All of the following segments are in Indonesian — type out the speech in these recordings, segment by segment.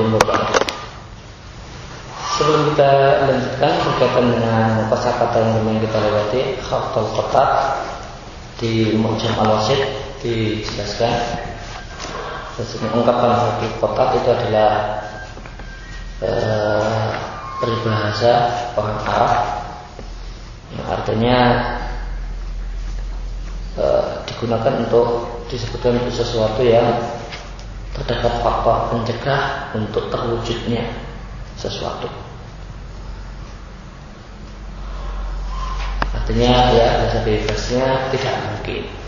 Muhammadin wa Sebelum kita lanjutkan berkaitan dengan kosakata yang kemarin kita lewati, khaftul kotak di Mu'jam al-Wasid dijelaskan. Ungkapan satu kotak itu adalah eh, peribahasa orang Arab. Yang artinya eh, digunakan untuk disebutkan itu sesuatu yang terdapat faktor pencegah untuk terwujudnya sesuatu. Artinya ya bahasa bebasnya tidak mungkin.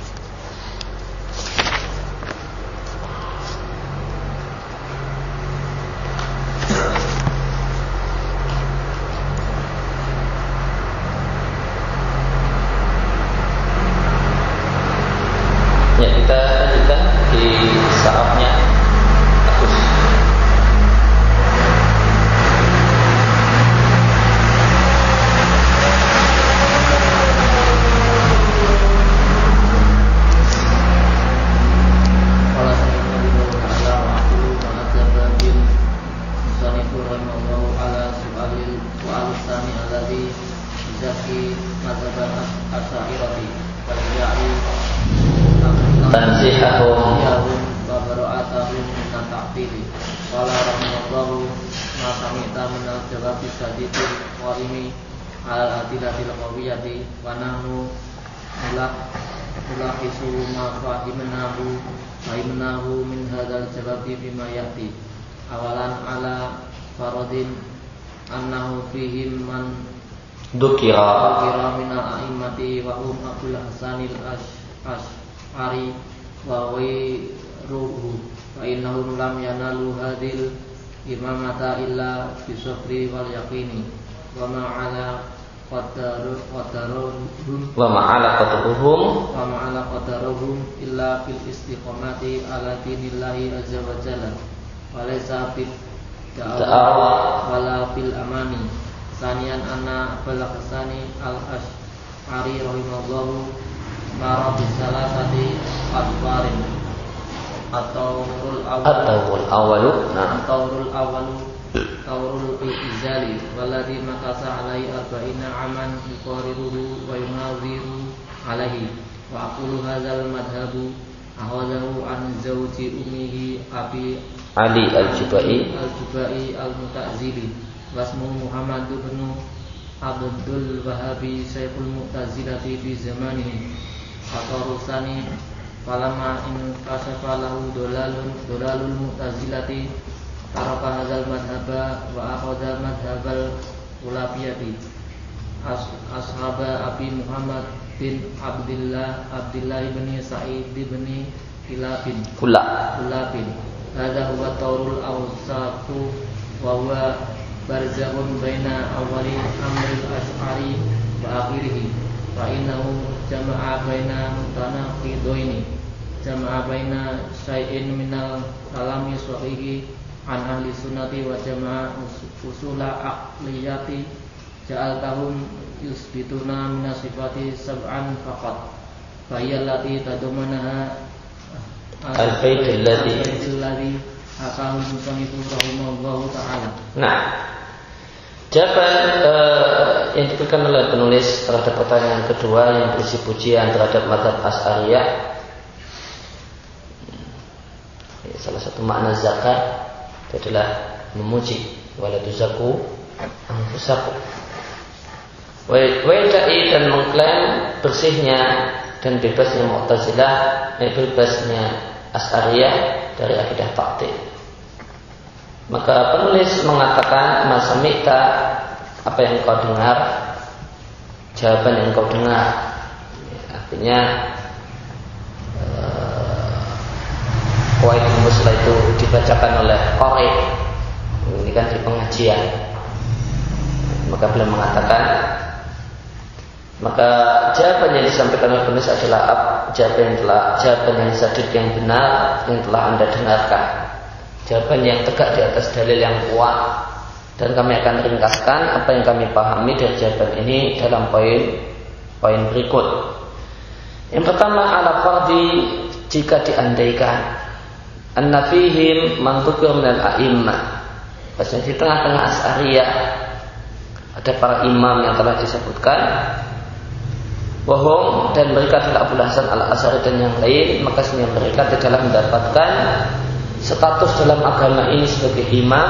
Ash'ari wa innahum lam yanalu hadil imamata illa bisofri wal yaqini. Wa ma'ala qadaruhum. Wa ma'ala qadaruhum. Wa ma'ala qadaruhum illa bil istiqamati ala dinillahi azza wa jalla. Wa laysa bid da'awa wala bil amani. Sanian anna Abul Hasani Al-Ash'ari rahimahullahu Mara bisalah tadi Adwarin At-Tawrul Awal. At-Tawrul Awalu nah. At-Tawrul Awalu. Tawrul Izali Waladhi makasa alaihi arba'ina aman Yuqariruhu wa yunawiru alaihi. Wa akulu hazal madhabu Ahwadahu an zawji umihi Abi Ali al-Jubai. Al-Jubai al-Muta'zili. Wasmu Muhammad bin Abdul Wahabi Sayyidul Mu'tazilati fi zamanihi Atau rusani Falama in kasafa lahu dolalun Dolalul Mu'tazilati Taraka hadal madhaba Wa akhoda madhabal Ulabiyati As Ashaba Abi Muhammad bin Abdullah Abdullah bin Sa'id bin Kilabin Kula. Kulabin Hada huwa taurul awsatu Wa huwa barzahun baina awali amril ash'ari wa akhirih fa innahu jama'a baina mutanaqidaini jama'a baina syai'in minal kalami sahihi an ahli sunnati wa jama'a usula aqliyati tahum yusbituna minasifati sab'an faqat. Fa hiya allati tadumanaha al-bait alladhi akahu musannifu rahimahullahu taala. Nah Jawaban uh, yang diberikan oleh penulis terhadap pertanyaan kedua yang berisi pujian terhadap madhab As'ariyah. Salah satu makna zakat adalah memuji waladuzaku anfusaku Waidai dan mengklaim bersihnya dan bebasnya Mu'tazilah dan bebasnya As'ariyah dari akidah takdir maka penulis mengatakan masa mita apa yang kau dengar, jawaban yang kau dengar. Artinya Kuwait Musla itu dibacakan oleh Qori Ini kan di pengajian. Maka beliau mengatakan Maka jawaban yang disampaikan oleh penulis adalah Jawaban yang telah Jawaban yang sadid yang benar Yang telah anda dengarkan jawaban yang tegak di atas dalil yang kuat. Dan kami akan ringkaskan apa yang kami pahami dari jawaban ini dalam poin poin berikut. Yang pertama ala fardi jika diandaikan. An-nafihim man minal a'immah Bahasanya di tengah-tengah As'ariyah ada para imam yang telah disebutkan. Bohong dan mereka Abu Hasan al Asari dan yang lain maka mereka tidaklah mendapatkan status dalam agama ini sebagai imam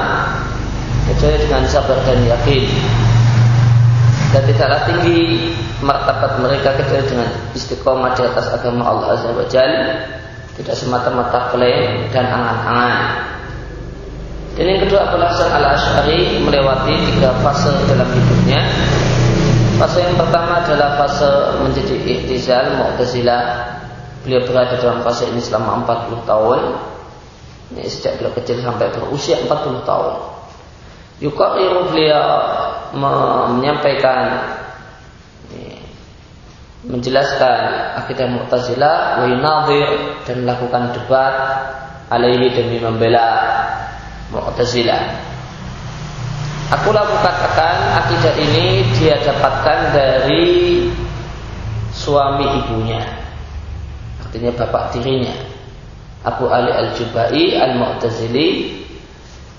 kecuali dengan sabar dan yakin dan tidaklah tinggi martabat mereka kecuali dengan istiqomah di atas agama Allah Azza wa Jalla tidak semata-mata klaim dan angan-angan dan yang kedua Abu Hasan al Ashari melewati tiga fase dalam hidupnya Fase yang pertama adalah fase menjadi ihtizal Mu'tazilah. Beliau berada dalam fase ini selama 40 tahun. Ini sejak beliau kecil sampai berusia 40 tahun. Yukariru beliau menyampaikan menjelaskan akidah Mu'tazilah wa yunadir dan melakukan debat alaihi demi membela Mu'tazilah. Aku lalu katakan akidah ini dia dapatkan dari suami ibunya. Artinya bapak tirinya. Abu Ali Al-Jubai Al-Mu'tazili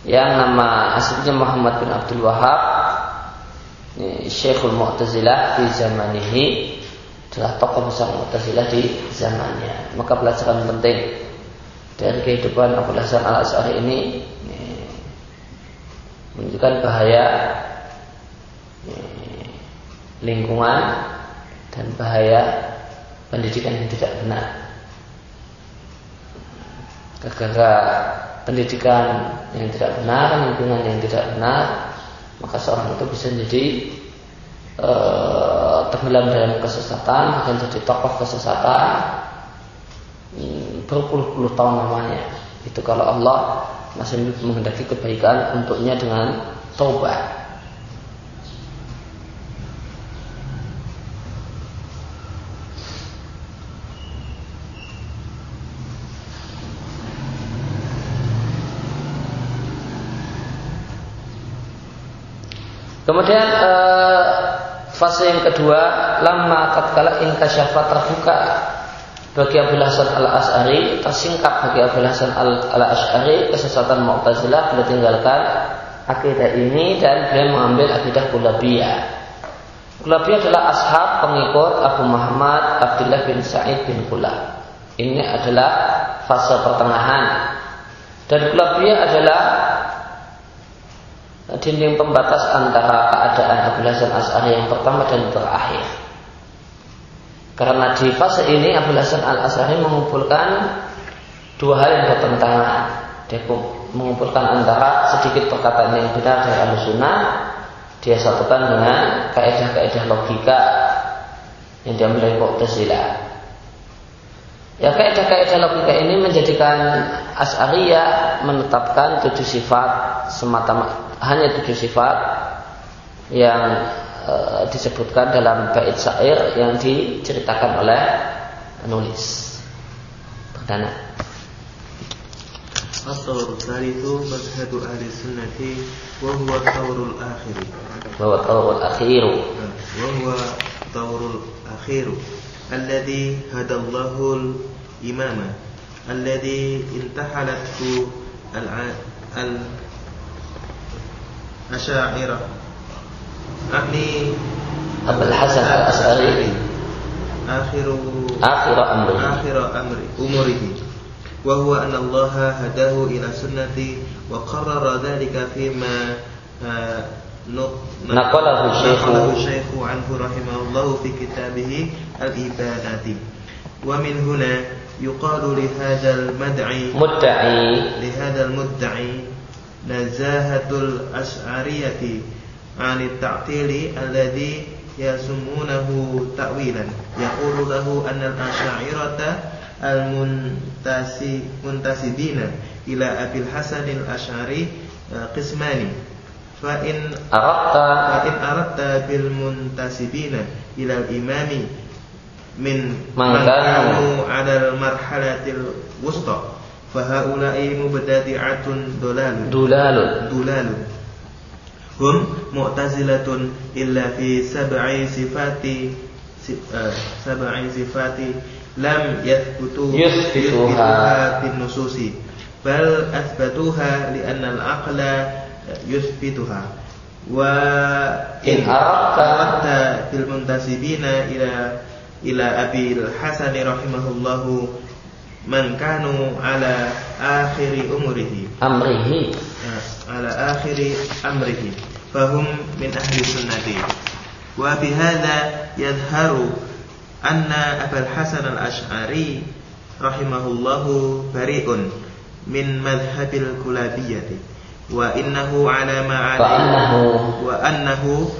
yang nama aslinya Muhammad bin Abdul Wahab Syekhul Mu'tazilah di zaman ini adalah tokoh besar Mu'tazilah di zamannya. Maka pelajaran penting dari kehidupan Abu Hasan Al-As'ari ini menunjukkan bahaya lingkungan dan bahaya pendidikan yang tidak benar. Gara-gara pendidikan yang tidak benar, lingkungan yang tidak benar, maka seorang itu bisa jadi e, tenggelam dalam kesesatan, bahkan jadi tokoh kesesatan hmm, berpuluh-puluh tahun namanya. Itu kalau Allah masih menghendaki kebaikan untuknya dengan taubat. Kemudian uh, fase yang kedua lama tatkala inkasyafat terbuka bagi Abu Hasan al Asari tersingkap bagi Abu Hasan al Asari kesesatan Mu'tazilah beliau tinggalkan akidah ini dan beliau mengambil akidah Kulabiyah. Kulabiyah adalah ashab pengikut Abu Muhammad Abdullah bin Sa'id bin Kulab. Ini adalah fase pertengahan dan Kulabiyah adalah dinding pembatas antara keadaan Abu Hasan As'ari yang pertama dan terakhir. Karena di fase ini Abu Hasan Al Asari mengumpulkan dua hal yang bertentangan. Dia mengumpulkan antara sedikit perkataan yang benar dari Al Sunnah, dia satukan dengan kaidah-kaidah logika yang diambil dari Mu'tazilah. Ya kaidah-kaidah logika ini menjadikan As'ariyah menetapkan tujuh sifat semata hanya tujuh sifat yang e, disebutkan dalam bait syair yang diceritakan oleh penulis perdana. Asal tsari itu mazhabu ahli sunnati wa taurul tawrul akhir. Wa huwa tawrul akhir. Nah, wa huwa tawrul akhir alladhi hadallahu al-imama alladhi intahalathu al الأشاعرة أعني أبا الحسن الأشعري آخر آخر أمره. آخر أمر أمره. وهو أن الله هداه إلى سنة وقرر ذلك فيما آه، نقله الشيخ. نقله الشيخ عنه رحمه الله في كتابه الإبانات. ومن هنا يقال لهذا المدعي مدعي. لهذا المدعي nazahatul as'ariyati anit ta'tili alladhi yasumunahu ta'wilan. Yaqulu lahu annal asy'ariyata al muntasi ila abil hasan al asy'ari eh, qismani. Fa in aratta fa in aratta bil muntasibina ila al imami min man kanu ala marhalatil wusta. Fahaulai mubtadi'atun dolalun Dulalun. Dulalun Hum mu'tazilatun illa fi sab'i sifati Sab'i sifati Lam yathbutu Yuthbituha Bin nususi Bal athbatuha li'anna al-aqla Yuthbituha Wa In arakta Fil muntasibina ila Ila abil hasani rahimahullahu من كانوا على آخر أمره. أمره. على آخر أمره. فهم من أهل السنة. وبهذا يظهر أن أبا الحسن الأشعري رحمه الله بريء من مذهب الكلابية. وإنه على ما عليه وأنه, وأنه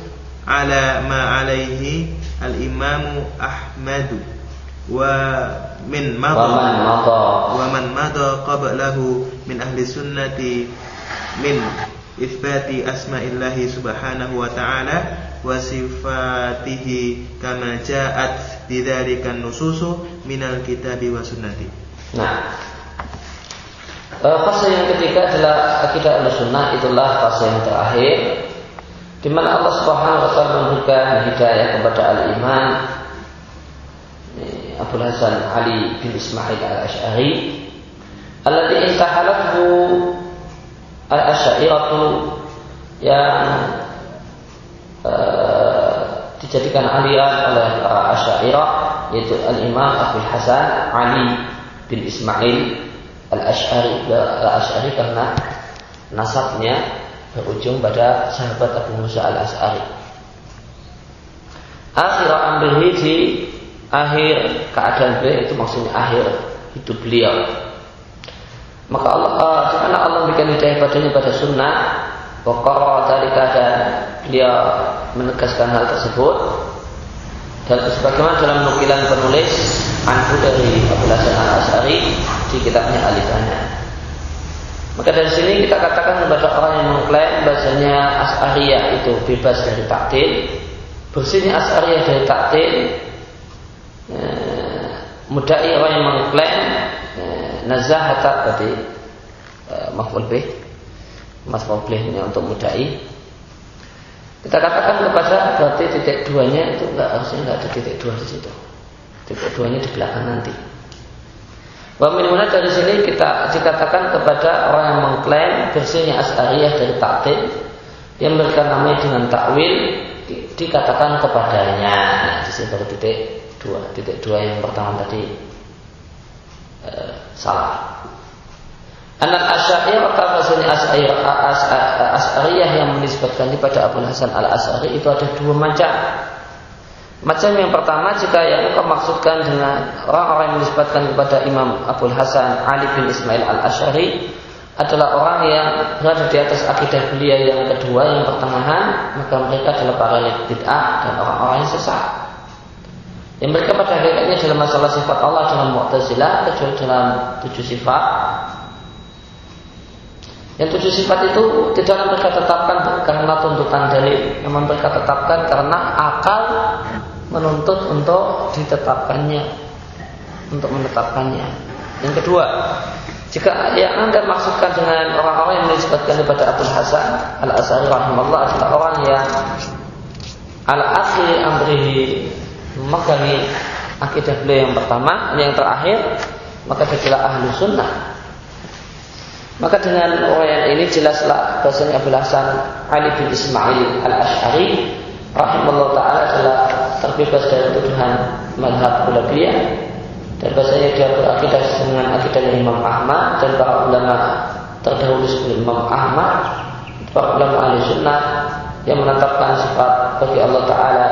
على ما عليه الإمام أحمد. ومن مضى ومن مضى ومن مضى قبله من أهل السنة من إثبات أسماء الله سبحانه وتعالى وصفاته كما جاءت بذلك النصوص من الكتاب والسنة Nah, fase yang ketiga adalah akidah al-sunnah itulah fase yang terakhir di mana Allah Subhanahu wa taala memberikan hidayah kepada al-iman Abu Hasan Ali bin Ismail al-Ash'ari alladhi intahalathu al-Asy'ariyatu yang uh, dijadikan aliran oleh para Asy'ariyah yaitu al-Imam Abu Hasan Ali bin Ismail al-Ash'ari al-Ash'ari karena nasabnya berujung pada sahabat Abu Musa al-As'ari. Akhir ambil di akhir keadaan beliau itu maksudnya akhir hidup beliau. Maka Allah, uh, karena Allah memberikan hidayah padanya pada sunnah, pokok dari keadaan beliau menegaskan hal tersebut dan sebagaimana dalam nukilan penulis Anhu dari Abu Hasan al Asari di kitabnya Alifana. Maka dari sini kita katakan kepada orang yang mengklaim bahasanya As'ariyah itu bebas dari taktil Bersihnya As'ariyah dari taktil eh, Mudai orang yang mengklaim eh, Nazahata berarti eh, Maf'ul bih Maf'ul bihnya untuk mudai. Kita katakan kepada berarti titik duanya itu enggak harusnya enggak ada titik dua di situ. Titik duanya di belakang nanti. Wa minuna dari sini kita dikatakan kepada orang yang mengklaim versinya As'ariyah dari taktil yang memberikan namanya dengan takwil di, dikatakan kepadanya. Nah, di sini baru titik dua, titik dua yang pertama tadi e, salah. Anak Asy'ariyah atau bahasanya As'ariyah yang menisbatkan kepada Abu Hasan Al As'ari itu ada dua macam. Macam yang pertama jika yang engkau maksudkan dengan orang-orang yang disebutkan kepada Imam Abdul Hasan Ali bin Ismail al Ashari adalah orang yang berada di atas akidah beliau yang kedua yang pertengahan maka mereka adalah para bid'ah dan orang-orang yang sesat. Yang mereka pada hakikatnya dalam masalah sifat Allah dalam Mu'tazilah kecuali dalam tujuh sifat yang tujuh sifat itu tidak mereka tetapkan karena tuntutan dalil, namun mereka tetapkan karena akal menuntut untuk ditetapkannya, untuk menetapkannya. Yang kedua, jika yang anda maksudkan dengan orang-orang yang menisbatkan kepada Abdul Hasan al Asari rahimahullah adalah orang yang al asli amrihi memegangi akidah beliau yang pertama, yang terakhir, maka dia adalah ahlu sunnah. Maka dengan yang ini jelaslah bahasanya Abu Hasan Ali bin Ismail al Ashari rahimahullah taala adalah terbebas dari tuduhan madhab ulabiyah dan bahasanya dia berakidah dengan akidahnya Imam Ahmad dan para ulama terdahulu sebelum Imam Ahmad para ulama ahli sunnah yang menetapkan sifat bagi Allah Taala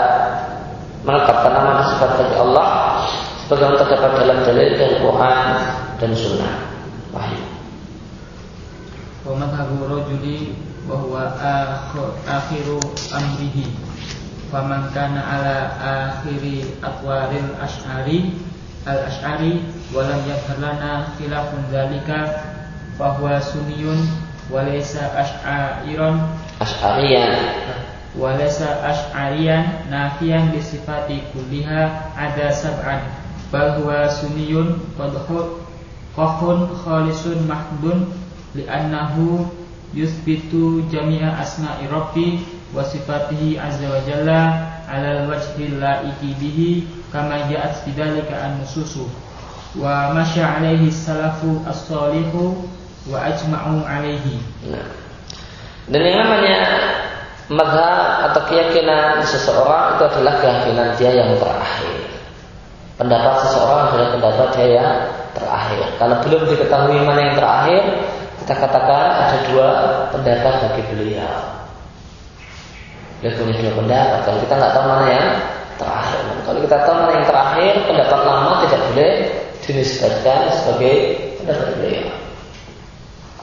menetapkan nama dan sifat bagi Allah sebagaimana terdapat dalam dalil dari Quran dan Sunnah. Wahyu. wa madhabu rajuli wa huwa akhiru amrihi. Faman kana ala akhiri atwaril ash'ari al ash'ari wa lam yadhhar lana khilafun dzalika fa huwa sunniyun wa laysa ash'ariyan ash'ariyan wa laysa ash'ariyan nafiyan bi sifati kulliha ada sab'an bal huwa sunniyun qadhu qahun khalisun mahdun li'annahu yuthbitu jami'a asma'i rabbi wa sifatihi azza wa jalla ala al-wajhi la'iki bihi kama ja'at bidzalika an-nususu wa masya alaihi salafu as-salihu wa ajma'u alaihi. Dan yang namanya madhab atau keyakinan seseorang itu adalah keyakinan dia yang terakhir. Pendapat seseorang adalah pendapat dia yang terakhir. Kalau belum diketahui mana yang terakhir, kita katakan ada dua pendapat bagi beliau. Dia punya dua pendapat. Kalau kita nggak tahu mana yang terakhir, kalau kita tahu mana yang terakhir, pendapat lama tidak boleh dinisbatkan sebagai pendapat beliau.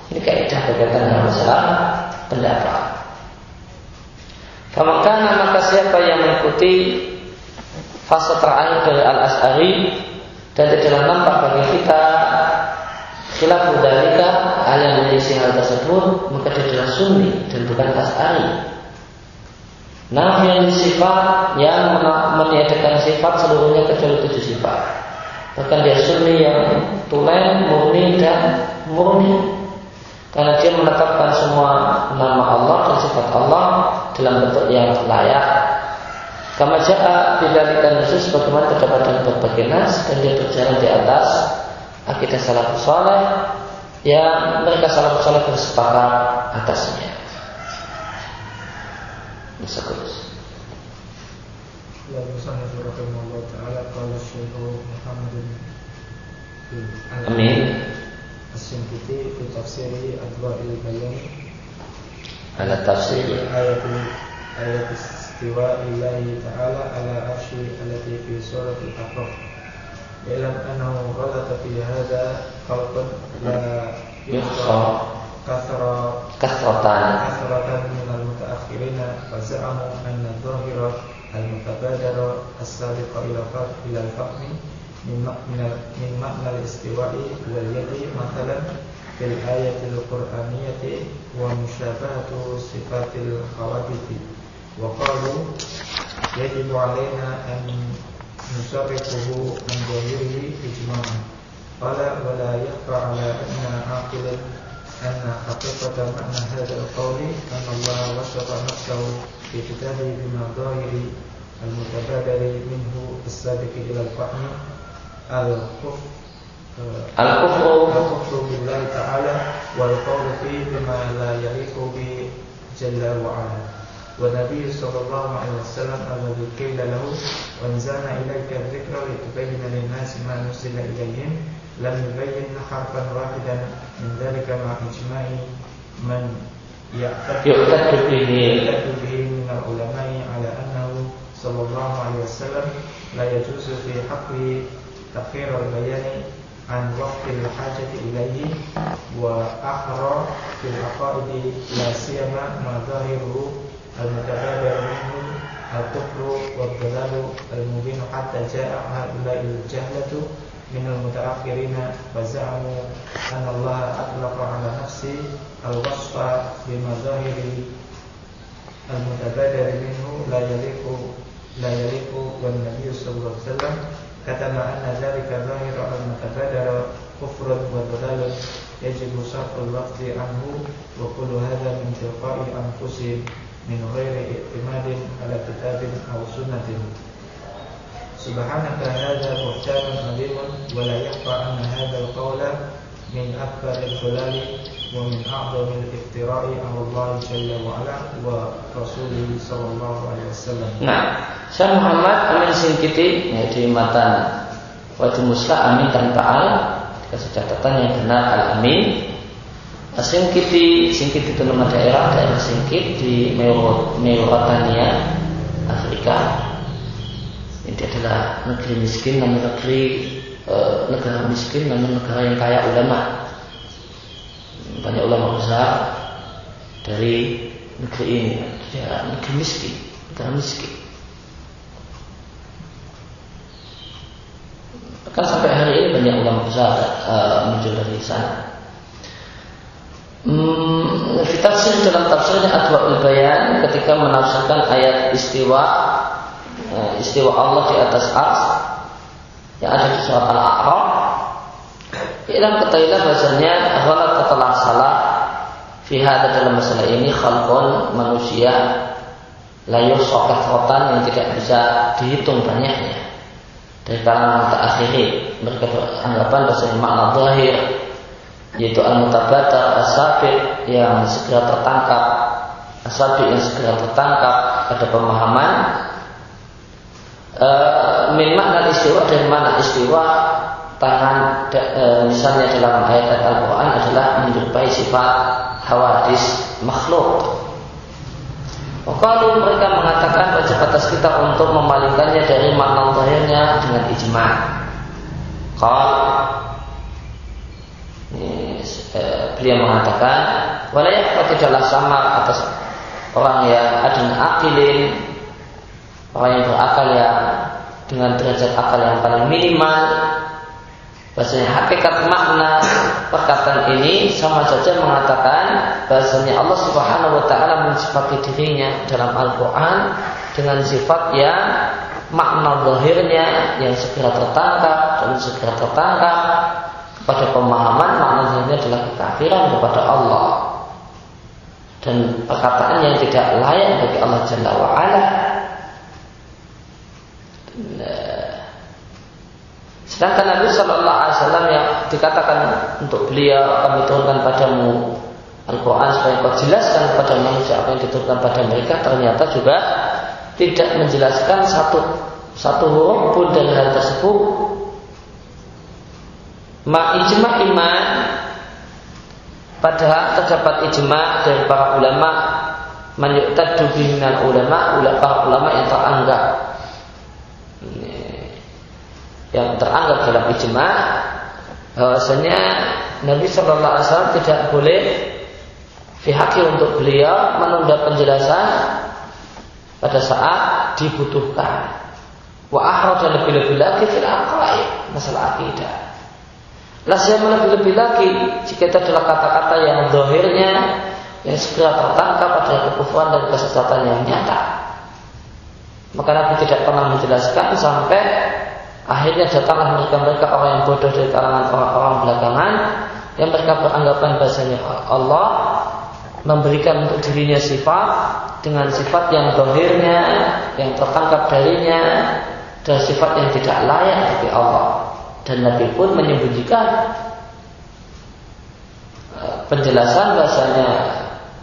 Ini kaidah berkaitan dengan masalah pendapat. Famakana maka siapa yang mengikuti fase terakhir dari Al-As'ari dan tidaklah nampak bagi kita khilaf dalika hal yang menjadi hal tersebut maka dia adalah sunni dan bukan As'ari. Nabi yang sifat yang meniadakan sifat seluruhnya kecuali tujuh sifat. Bahkan dia sunni yang tulen, murni dan murni karena dia menetapkan semua nama Allah dan sifat Allah dalam bentuk yang layak. Kama ja'a bidzalika nusus bagaimana terdapat dalam berbagai nas dan dia berjalan di atas akidah salafus saleh yang mereka salafus saleh bersepakat atasnya. Bisa terus. Amin. السنكتي في تفسير أضواء البيان. على تفسير آية آية استواء الله تعالى على عرش التي في سورة الأحقاف. اعلم أنه غلط في هذا خلق لا يخفى كثرة كثرة. كثرة من المتأخرين فزعموا أن الظاهر المتبادر السابق إلى الفهم min makna istiwa'i wal yadi matalan fil ayatil qur'aniyati wa musyabahatu sifatil khawabiti wa qalu yajibu alaina an nusarrifuhu an dhahirihi ijma'an. Qala wa la yakhfa ala anna aqilan anna haqiqata ma'na hadha al-qawli anna Allah wasafa nafsahu fi kitabihi bima dhahiri al-mutabadali minhu as-sabiqi ila al-fahmi. الفهم الكفر. الكفر الكفر بالله تعالى والقول فيه بما لا يليق به جل وعلا. والنبي صلى الله عليه وسلم الذي قيل له وانزلنا إليك الذكر لتبين للناس ما نزل إليهم. لم يبين حرفا واحدا. من ذلك مع إجماع من يعتد به من العلماء على أنه صلى الله عليه وسلم لا يجوز في حقه تأخير البيان عن وقت الحاجة إليه وأحرى في العقائد لا سيما ما ظاهره المتبادر منه الكفر والضلال المبين حتى جاء هؤلاء الجهلة من المتأخرين فزعموا أن الله أطلق على نفسه الوصف بمظاهر المتبادر منه لا يليق لا يليق والنبي صلى الله عليه وسلم kata ma'anna zalika zahiru al-mutabadara kufrun wa dalalun yajibu sarful waqti anhu wa kullu hadha min tilqa'i anfusihim min ghairi i'timadin ala kitabin aw sunnatin. Subhanaka hadha buhtanun alimun wa la yaqfa anna hadha al-qawla من أكبر الضلال ومن أعظم الافتراء على الله جل وعلا ورسوله صلى الله عليه وسلم نعم Syekh Muhammad Amin Singkiti yaitu matan Wadi Musla Amin tanpa al Kasih catatan yang benar Al Amin Singkiti Singkiti itu nama daerah daerah Singkit di Mauritania Afrika ini adalah negeri miskin namun negeri e, negara miskin namun negara yang kaya ulama. Banyak ulama besar dari negeri ini. Ya negeri miskin negara miskin. Kan sampai hari ini banyak ulama besar uh, muncul dari sana. Hmm, dalam tafsirnya Adwaul Bayan ketika menafsirkan ayat istiwa uh, istiwa Allah di atas ars yang ada di surat Al-A'raf. Ilam ketahuilah bahasanya Allah telah salah Fihada dalam masalah ini Khalqon manusia Layu sokat rotan yang tidak bisa dihitung banyaknya. Dari kalangan akhiri mereka beranggapan bahwa makna zahir yaitu al-mutabata as yang segera tertangkap. Asabi yang segera tertangkap pada pemahaman uh, min makna istiwa dari mana istiwa tangan uh, misalnya dalam ayat Al-Quran adalah menyerupai sifat hawadis makhluk kalau mereka mengatakan wajib atas kita untuk memalingkannya dari makna zahirnya dengan ijma. Kalau eh, beliau mengatakan walayah tidaklah sama atas orang yang ada akilin orang yang berakal yang dengan derajat akal yang paling minimal. Bahasanya hakikat makna perkataan ini sama saja mengatakan bahasanya Allah Subhanahu wa taala mensifati dirinya dalam Al-Qur'an dengan sifat yang makna zahirnya yang segera tertangkap dan segera tertangkap. Kepada pemahaman makna zahirnya adalah kekafiran kepada Allah. Dan perkataan yang tidak layak bagi Allah Jalla wa ala Sedangkan Nabi Shallallahu Alaihi Wasallam yang dikatakan untuk beliau kami turunkan padamu Al-Quran supaya kau jelaskan kepada manusia apa yang diturunkan pada mereka ternyata juga tidak menjelaskan satu satu huruf pun dari hal tersebut. Ma ijma iman padahal terdapat ijma dari para ulama menyuktadu bihinan ulama para ulama yang teranggap yang teranggap dalam ijma bahwasanya Nabi Shallallahu Alaihi Wasallam tidak boleh pihaki untuk beliau menunda penjelasan pada saat dibutuhkan. Wa dan lebih-lebih lagi tidak masalah akidah. Lasya lebih-lebih lagi jika itu adalah kata-kata yang dohirnya yang segera tertangkap pada kekufuran dan kesesatan yang nyata. Maka Nabi tidak pernah menjelaskan sampai Akhirnya datanglah mereka-mereka orang yang bodoh dari kalangan orang-orang belakangan yang mereka beranggapan bahasanya Allah memberikan untuk dirinya sifat dengan sifat yang dohirnya, yang tertangkap darinya, dan sifat yang tidak layak bagi Allah. Dan Nabi pun menyembunyikan eh, penjelasan bahasanya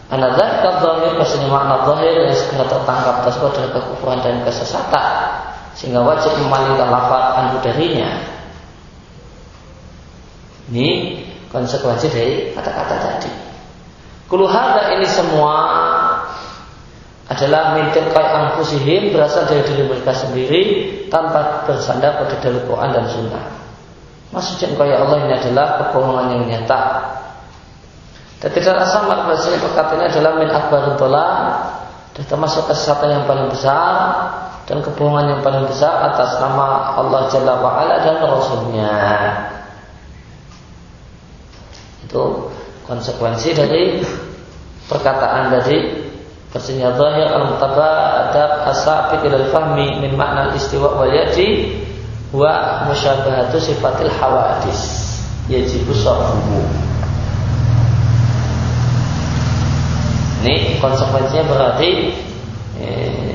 Anadar kadzahir bahasanya makna zahir yang segera tertangkap tersebut adalah kekufuran dan kesesatan sehingga wajib memalingkan lafaz anhu darinya. Ini konsekuensi dari kata-kata tadi. Kuluhada ini semua adalah mintil kai angkusihim berasal dari diri mereka sendiri tanpa bersandar pada dalil Quran dan Sunnah. Maksudnya kaya Allah ini adalah kebohongan yang nyata. Dan tidak sama bahasanya perkataan ini adalah min akbar dan termasuk kesesatan yang paling besar dan kebohongan yang paling besar atas nama Allah Jalla wa'ala dan Rasulnya. Itu konsekuensi dari perkataan dari Versinya zahir al-mutaba'adab asabit ilal fahmi min makna istiwa wal yadi wa musyabahatu sifatil hawadis yajibu sarfuhu ini konsekuensinya berarti eh,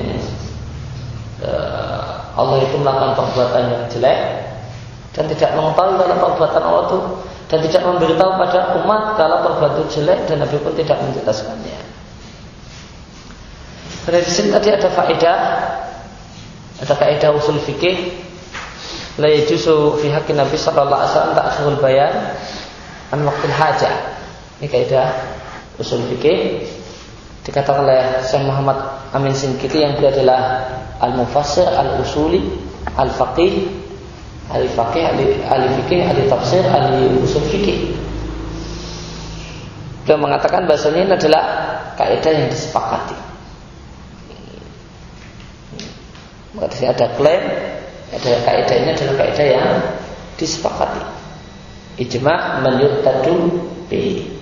Eh, Allah itu melakukan perbuatan yang jelek dan tidak mengetahui kalau perbuatan Allah itu dan tidak memberitahu pada umat kalau perbuatan jelek dan Nabi pun tidak menjelaskannya. Dari sini tadi ada faedah, ada kaidah usul fikih. La yajuzu fi haqqi Nabi sallallahu alaihi wasallam ta'khirul bayan an waqtil hajah. Ini kaidah usul fikih dikatakan oleh Syekh Muhammad Amin Sinkiti yang dia adalah al-mufassir, al-usuli, al-faqih, al-faqih, al-fikih, al-tafsir, al-usul fikih. Dia mengatakan bahasanya ini adalah kaidah yang disepakati. Maka ada klaim, ada kaidah ini adalah kaidah yang disepakati. Ijma menyutadu bi.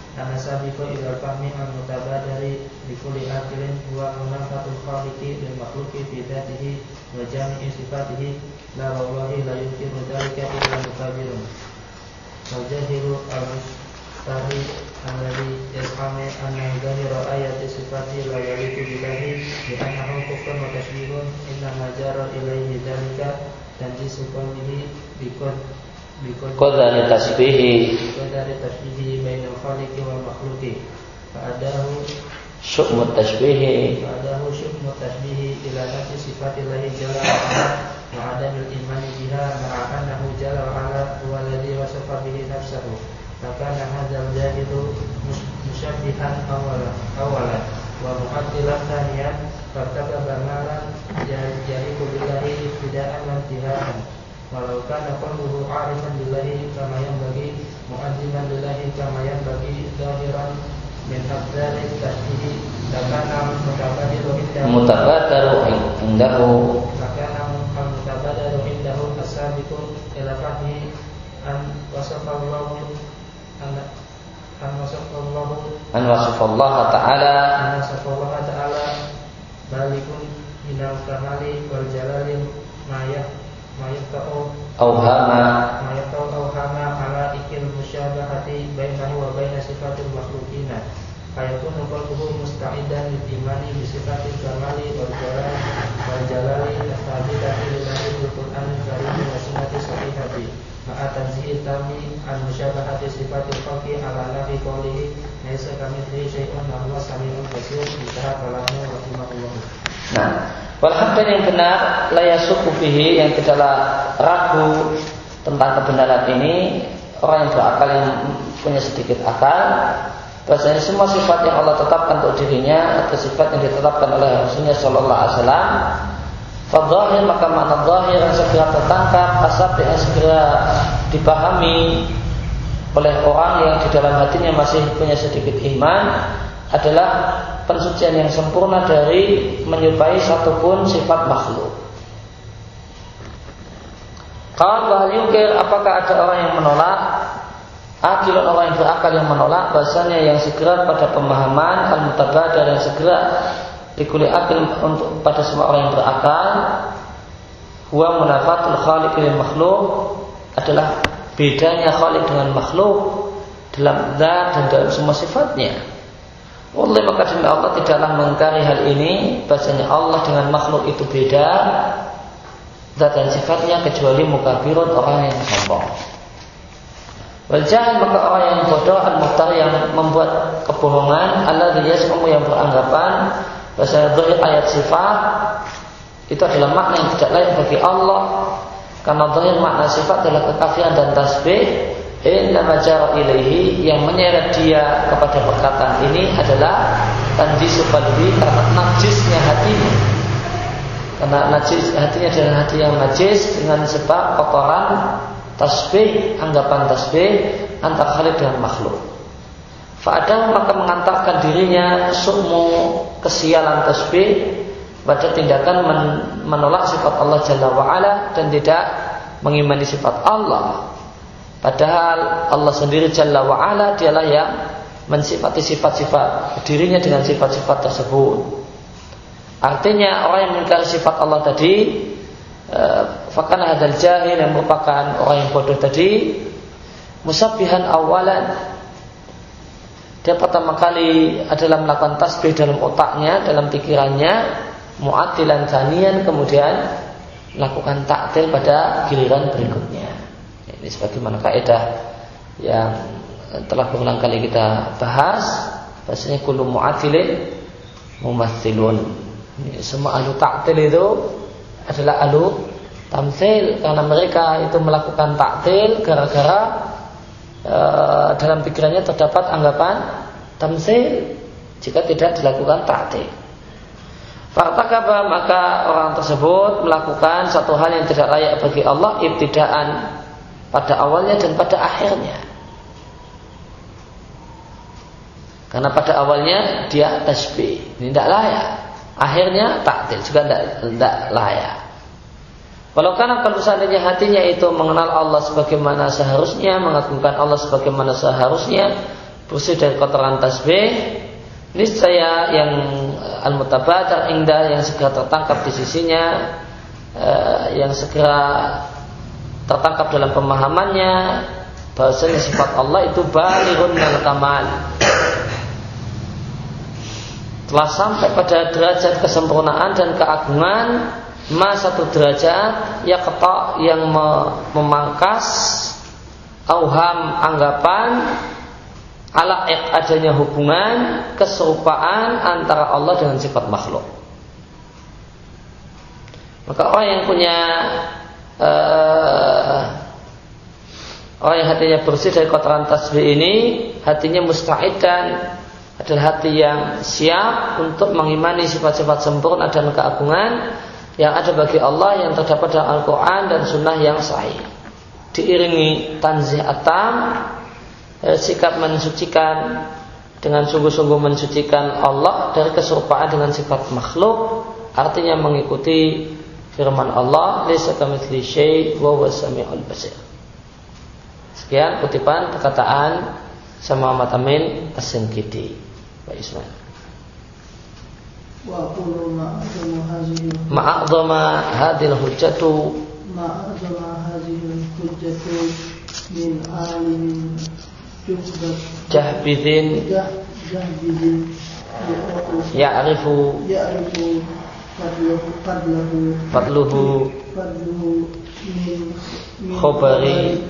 Karena sabiqu ilal fahmi al mutabadari bi kulli akilin wa munafatul khaliqi lil makhluqi fi dzatihi wa jami'i sifatihi la wallahi la yumkinu dzalika illa mukabirun. Wal jahilu al mustahil alladhi yashamu anna dhahira ayati sifati la yaliku billahi bi annahu kufrun wa tashbihun inna ma jara ilayhi Dan tanjisu qawlihi bi Kodani tasbihi. Kodani tasbihi Bainal khaliki wal makhluki Fa'adahu Syukmu tasbihi. Fa'adahu syukmu tasbihi Ila nafsi sifatillahi jala wa'ala Ma'adamil imani biha Ma'anahu jala wa'ala Waladhi wa bihi nafsahu. Maka hadal jahidu Musyabbihan awala Awala Wa muqaddilah tahiyan Faktabah bamalan Jahidu billahi Bida'an wa walau kana qalbuhu arifan billahi kama bagi mu'azziman billahi kama bagi zahiran min afdali tahdihi lakana mutabadiru indahu mutabadiru indahu. Lakana mutabadiru indahu as-sabiqun ila fahmi an wasafallahu an wasafallahu an wasafallaha ta'ala. An wasafallaha ta'ala balikun minal kamali wal jalali mayah. Auhama wa baina sifatul makhlukina Fayakun qalbuhu musta'idan Lidimani bisifatil kamali Wal jalali Wal jalali Tafadilati lillahi bil Qur'an Karim wa sunnati sahihati. Ma'a tanzihi tami An musyabahati sifatil khalqi Ala nafi qawlihi. Naisa kami tri syai'un Nahuwa sami'un basir. Bitaha kalamnya Rahimahullah Nah Wal dan yang benar layasuku fihi yang tidaklah ragu tentang kebenaran ini orang yang berakal yang punya sedikit akal bahasanya semua sifat yang Allah tetapkan untuk dirinya atau sifat yang ditetapkan oleh Rasulnya Shallallahu Alaihi Wasallam Fadzahir maka makna zahir yang segera tertangkap asap yang segera dipahami oleh orang yang di dalam hatinya masih punya sedikit iman adalah pensucian yang sempurna dari menyupai satupun sifat makhluk. Kalau yukir apakah ada orang yang menolak? Akil orang yang berakal yang menolak bahasanya yang segera pada pemahaman al mutabadar yang segera dikuli akil untuk pada semua orang yang berakal. Huwa munafatul khaliq lil makhluk adalah bedanya khaliq dengan makhluk dalam zat dan dalam semua sifatnya oleh maka demi Allah tidaklah mengingkari hal ini. Bahasanya Allah dengan makhluk itu beda. Zat dan sifatnya kecuali mukabirun orang yang sombong. Wajah maka orang yang bodoh al muhtar yang membuat kebohongan Allah yasmu yang beranggapan. Bahasa zahir ayat sifat itu adalah makna yang tidak layak bagi Allah. Karena zahir makna sifat adalah kekafiran dan tasbih Inna majara ilaihi yang menyeret dia kepada perkataan ini adalah tanjisu qalbi karena najisnya hatinya. Karena najis hatinya adalah hati yang najis dengan sebab kotoran tasbih, anggapan tasbih antar khalid dengan makhluk. Fa'adam maka mengantarkan dirinya sukmu kesialan tasbih pada tindakan menolak sifat Allah Jalla wa'ala dan tidak mengimani sifat Allah Padahal Allah sendiri Jalla wa'ala dialah yang mensifati sifat-sifat dirinya dengan sifat-sifat tersebut. Artinya orang yang mengingkari sifat Allah tadi eh, Fakana hadal jahil yang merupakan orang yang bodoh tadi Musabihan awalan Dia pertama kali adalah melakukan tasbih dalam otaknya, dalam pikirannya Mu'atilan zanian kemudian melakukan taktil pada giliran berikutnya ini sebagaimana kaidah yang telah berulang kali kita bahas, bahasanya kullu mu'atilin mumathilun. Semua ahlu taktil itu adalah ahlu tamsil karena mereka itu melakukan taktil gara-gara e, dalam pikirannya terdapat anggapan tamsil jika tidak dilakukan taktil. Faktakaba maka orang tersebut melakukan satu hal yang tidak layak bagi Allah ibtidaan pada awalnya dan pada akhirnya. Karena pada awalnya dia tasbih, ini tidak layak. Akhirnya taktil juga tidak, tidak layak. Kalau karena kalau seandainya hatinya itu mengenal Allah sebagaimana seharusnya, mengagungkan Allah sebagaimana seharusnya, bersih dari kotoran tasbih niscaya yang al-mutabatar indah yang segera tertangkap di sisinya eh, yang segera tertangkap dalam pemahamannya bahwasanya sifat Allah itu balighun minal kamal telah sampai pada derajat kesempurnaan dan keagungan ma satu derajat ya ketok yang memangkas auham anggapan ala adanya hubungan keserupaan antara Allah dengan sifat makhluk. Maka orang yang punya uh, orang yang hatinya bersih dari kotoran tasbih ini, hatinya musta'id dan adalah hati yang siap untuk mengimani sifat-sifat sempurna dan keagungan yang ada bagi Allah yang terdapat dalam Al-Quran dan Sunnah yang sahih. Diiringi tanzih atam eh, sikap mensucikan dengan sungguh-sungguh mensucikan Allah dari keserupaan dengan sifat makhluk artinya mengikuti firman Allah laisa kamitsli syai' wa huwa samiul basir. Sekian kutipan perkataan sama Ahmad Amin As-Sinkiti. Pak Ismail. Ma'adzama hujjatu Ma'adzama hujjatu min alimin jahbidin ya'rifu ya'rifu فضله فضله فضله من خبر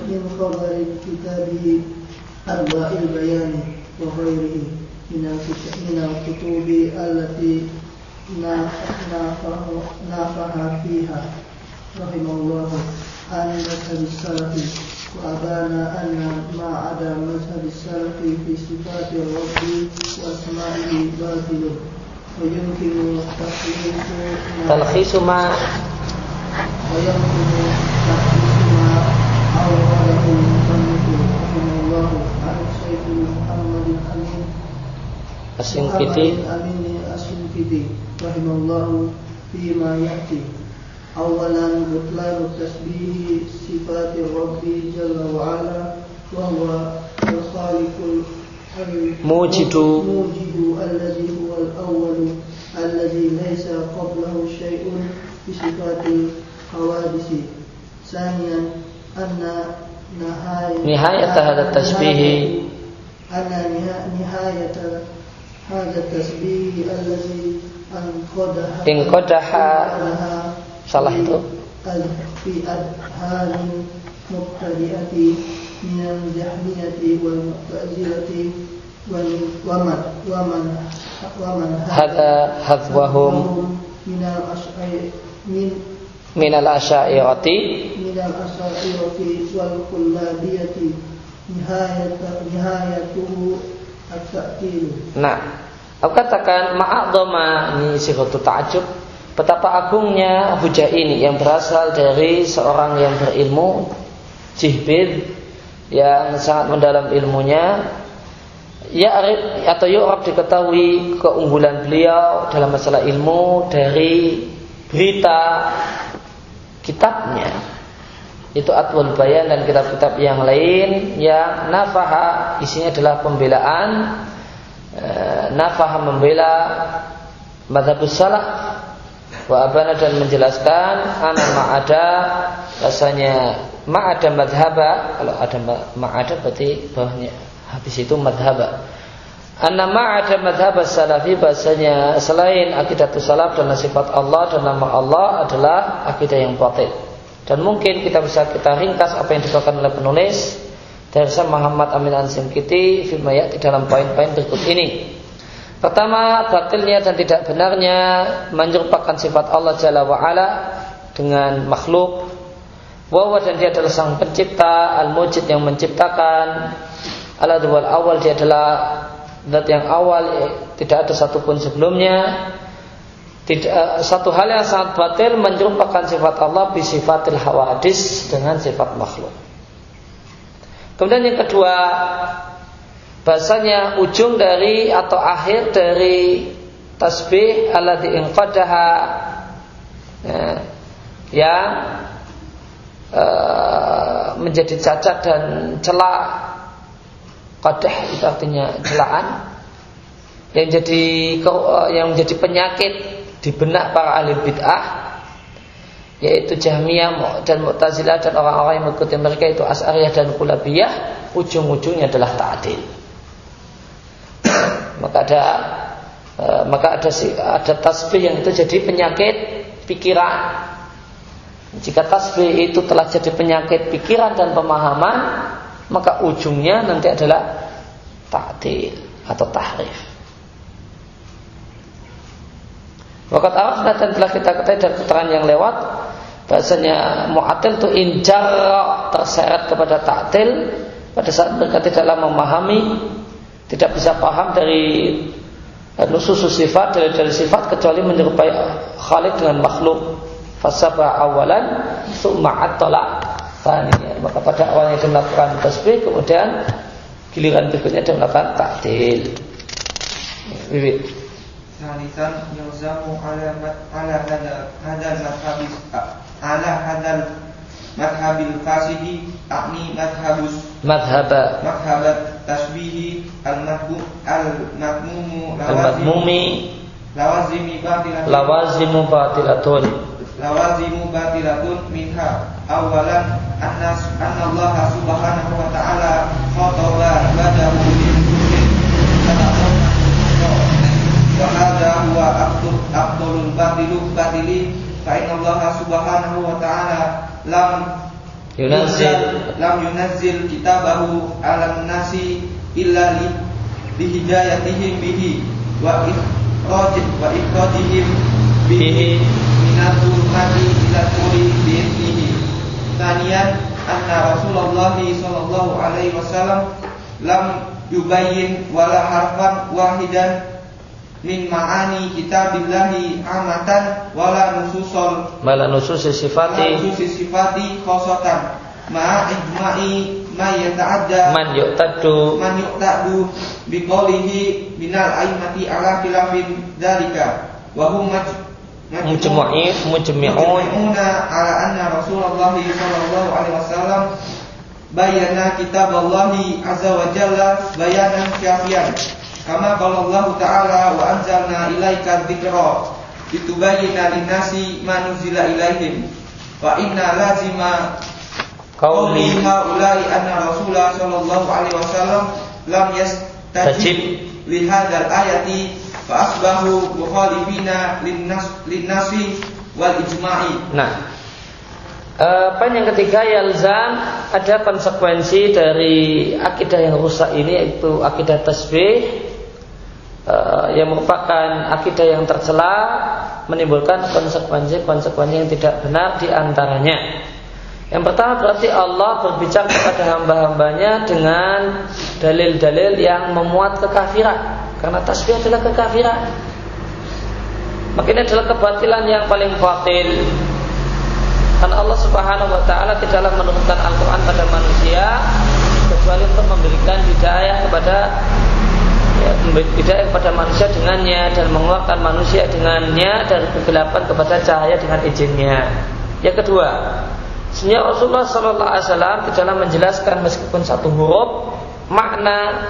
من خبر كتابه أربع البيان وغيره من من الكتب التي نافها فيها. رحم الله. عن مذهب السلف. وأبان أن ما عدا مذهب السلف في صفات الرب وأسمائه باطل. تلخيص ما ويمكن تخليص ما أورده المصنف رحمه الله عن الشيخ محمد الأمين الشنقيطي الأمين الشنقيطي رحمه الله فيما يأتي أولا بطلان التشبيه صفات الرب جل وعلا وهو الخالق موجد موجد الذي هو الأول الذي ليس قبله شيء بصفات الحوادث ثانيا أن نهاية, نهاية هذا التشبيه أن نهاية هذا التشبيه الذي انقدح انقدح salah itu في أذهان مبتدئة من الجهمية والمعتزلة ومن ومن ومن هذا حذوهم من الأشعرية من من الأشاعرة من الأشاعرة والكلابية نهاية نهايته التأكيد Nah, aku katakan ma'adoma ini sifatu ta'ajub Betapa agungnya hujah ini yang berasal dari seorang yang berilmu, jihbid, yang sangat mendalam ilmunya, ya atau yu'rab diketahui keunggulan beliau dalam masalah ilmu dari berita kitabnya. Itu Atwal Bayan dan kitab-kitab yang lain yang nafaha isinya adalah pembelaan e, nafaha membela madhabus salaf. Wa abana dan menjelaskan anak ma'ada rasanya ma'ada madhaba kalau ada ma'ada berarti bawahnya habis itu madhaba Anna ma'ada madhab salafi bahasanya selain akidah salaf dan sifat Allah dan nama Allah adalah akidah yang batil. Dan mungkin kita bisa kita ringkas apa yang dikatakan oleh penulis dari Muhammad Amin Ansim Kiti di dalam poin-poin berikut ini. Pertama, batilnya dan tidak benarnya menyerupakan sifat Allah Jalla wa'ala dengan makhluk. Wawa dan dia adalah sang pencipta, al-mujid yang menciptakan. al wal awal dia adalah zat yang awal, tidak ada satupun sebelumnya. Tidak, eh, satu hal yang sangat batil menyerupakan sifat Allah bisifatil hawadis dengan sifat makhluk. Kemudian yang kedua, bahasanya ujung dari atau akhir dari tasbih alladzi inqadaha ya, yang uh, menjadi cacat dan celak. Qadah itu artinya celaan. Yang jadi yang menjadi penyakit di benak para ahli bid'ah yaitu Jahmiyah dan Mu'tazilah dan orang-orang yang mengikuti mereka itu As'ariyah dan Kulabiyah ujung-ujungnya adalah ta'dil. Maka ada e, maka ada ada tasbih yang itu jadi penyakit pikiran jika tasbih itu telah jadi penyakit pikiran dan pemahaman maka ujungnya nanti adalah ta'dil atau tahrif. Wakat arafna dan telah kita ketahui dari keterangan yang lewat bahasanya mu'atil itu injar terseret kepada ta'til pada saat mereka tidaklah memahami tidak bisa paham dari eh, nusus sifat dari, dari sifat kecuali menyerupai Khalid dengan makhluk fasabah awalan sumaat tolak Taniya Maka pada awalnya dia melakukan tasbih Kemudian giliran berikutnya dia melakukan takdil. Bibit. Salisan yuzamu ala ala hadal madhabis ala hadal madhabil fasidi ta'ni madhabus. Madhaba. Madhaba tasbihi al mahbub al mahmumu al mahmumi lawazimi batilatun. Lawazimu batilatun lawazimu batilatun minha. Awalan annas Allah subhanahu wa ta'ala khotoba badahu min kusin wa hadha huwa abdul aqtul batilu batili. Fa'inallaha subhanahu wa ta'ala lam yunazil. lam yunazil kitabahu alam nasi illa li bihidayatihim bihi wa ikhrajihim wa ikhrajihim bihi. Minatu hadi ila turi bi'idnihi Anna Rasulullah sallallahu alaihi wasallam Lam yubayyin wala harfan wahidan min ma'ani kitabillahi amatan wala nususol wala nususi sifati. Nususi sifati khosatan ma'a ijma'i ma yata'adda. Man yu'taddu. Man yu'taddu biqaulihi minal aimati ala khilafin dalika wa hum mujmu'in mujmi'un. Ala anna Rasulullah sallallahu alaihi wasallam bayana kitaballahi azza wa jalla bayanan syafian Kama kalau Allah Ta'ala wa anzalna ilaika dzikra litubayyana lin-nasi ma nuzila ilaihim. Wa inna lazima qauli haula'i anna Rasulullah sallallahu alaihi wasallam lam yastajib li hadzal ayati asbahu lin-nasi wal ijma'i. Nah, Apa yang ketiga yalzam ada konsekuensi dari akidah yang rusak ini yaitu akidah tasbih uh, yang merupakan akidah yang tercela menimbulkan konsekuensi-konsekuensi yang tidak benar di antaranya. Yang pertama berarti Allah berbicara kepada hamba-hambanya dengan dalil-dalil yang memuat kekafiran. Karena tasbih adalah kekafiran. Makin adalah kebatilan yang paling batil. Karena Allah Subhanahu wa taala tidaklah menurunkan Al-Qur'an pada manusia kecuali untuk memberikan hidayah kepada ya, hidayah kepada manusia dengannya dan mengeluarkan manusia dengannya dari kegelapan kepada cahaya dengan izinnya. Yang kedua, sebenarnya Rasulullah Sallallahu Alaihi Wasallam tidaklah menjelaskan meskipun satu huruf makna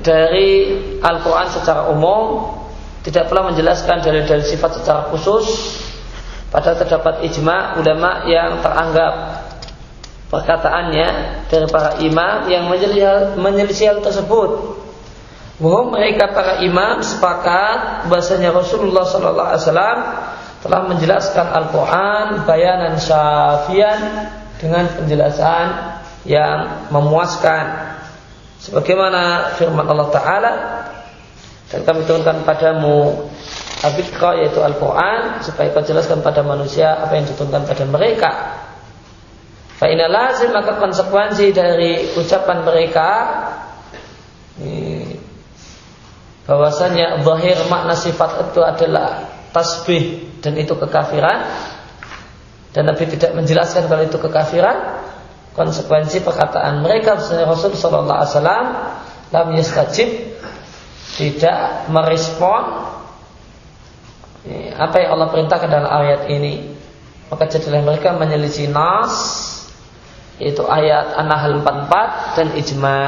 dari Al-Quran secara umum tidak pula menjelaskan dalil-dalil sifat secara khusus pada terdapat ijma ulama yang teranggap perkataannya dari para imam yang menyelisih hal tersebut. Bahwa mereka para imam sepakat bahasanya Rasulullah Sallallahu Alaihi Wasallam telah menjelaskan Al-Quran bayanan syafian dengan penjelasan yang memuaskan sebagaimana firman Allah Ta'ala dan kami turunkan padamu Abidka yaitu Al-Quran supaya kau jelaskan pada manusia apa yang diturunkan pada mereka. Fa'ina lazim maka konsekuensi dari ucapan mereka bahwasanya zahir makna sifat itu adalah tasbih dan itu kekafiran. Dan Nabi tidak menjelaskan kalau itu kekafiran konsekuensi perkataan mereka Rasul Sallallahu Alaihi Wasallam lam yastajib tidak merespon apa yang Allah perintahkan dalam ayat ini maka jadilah mereka menyelisih nas yaitu ayat An-Nahl 44 dan ijma.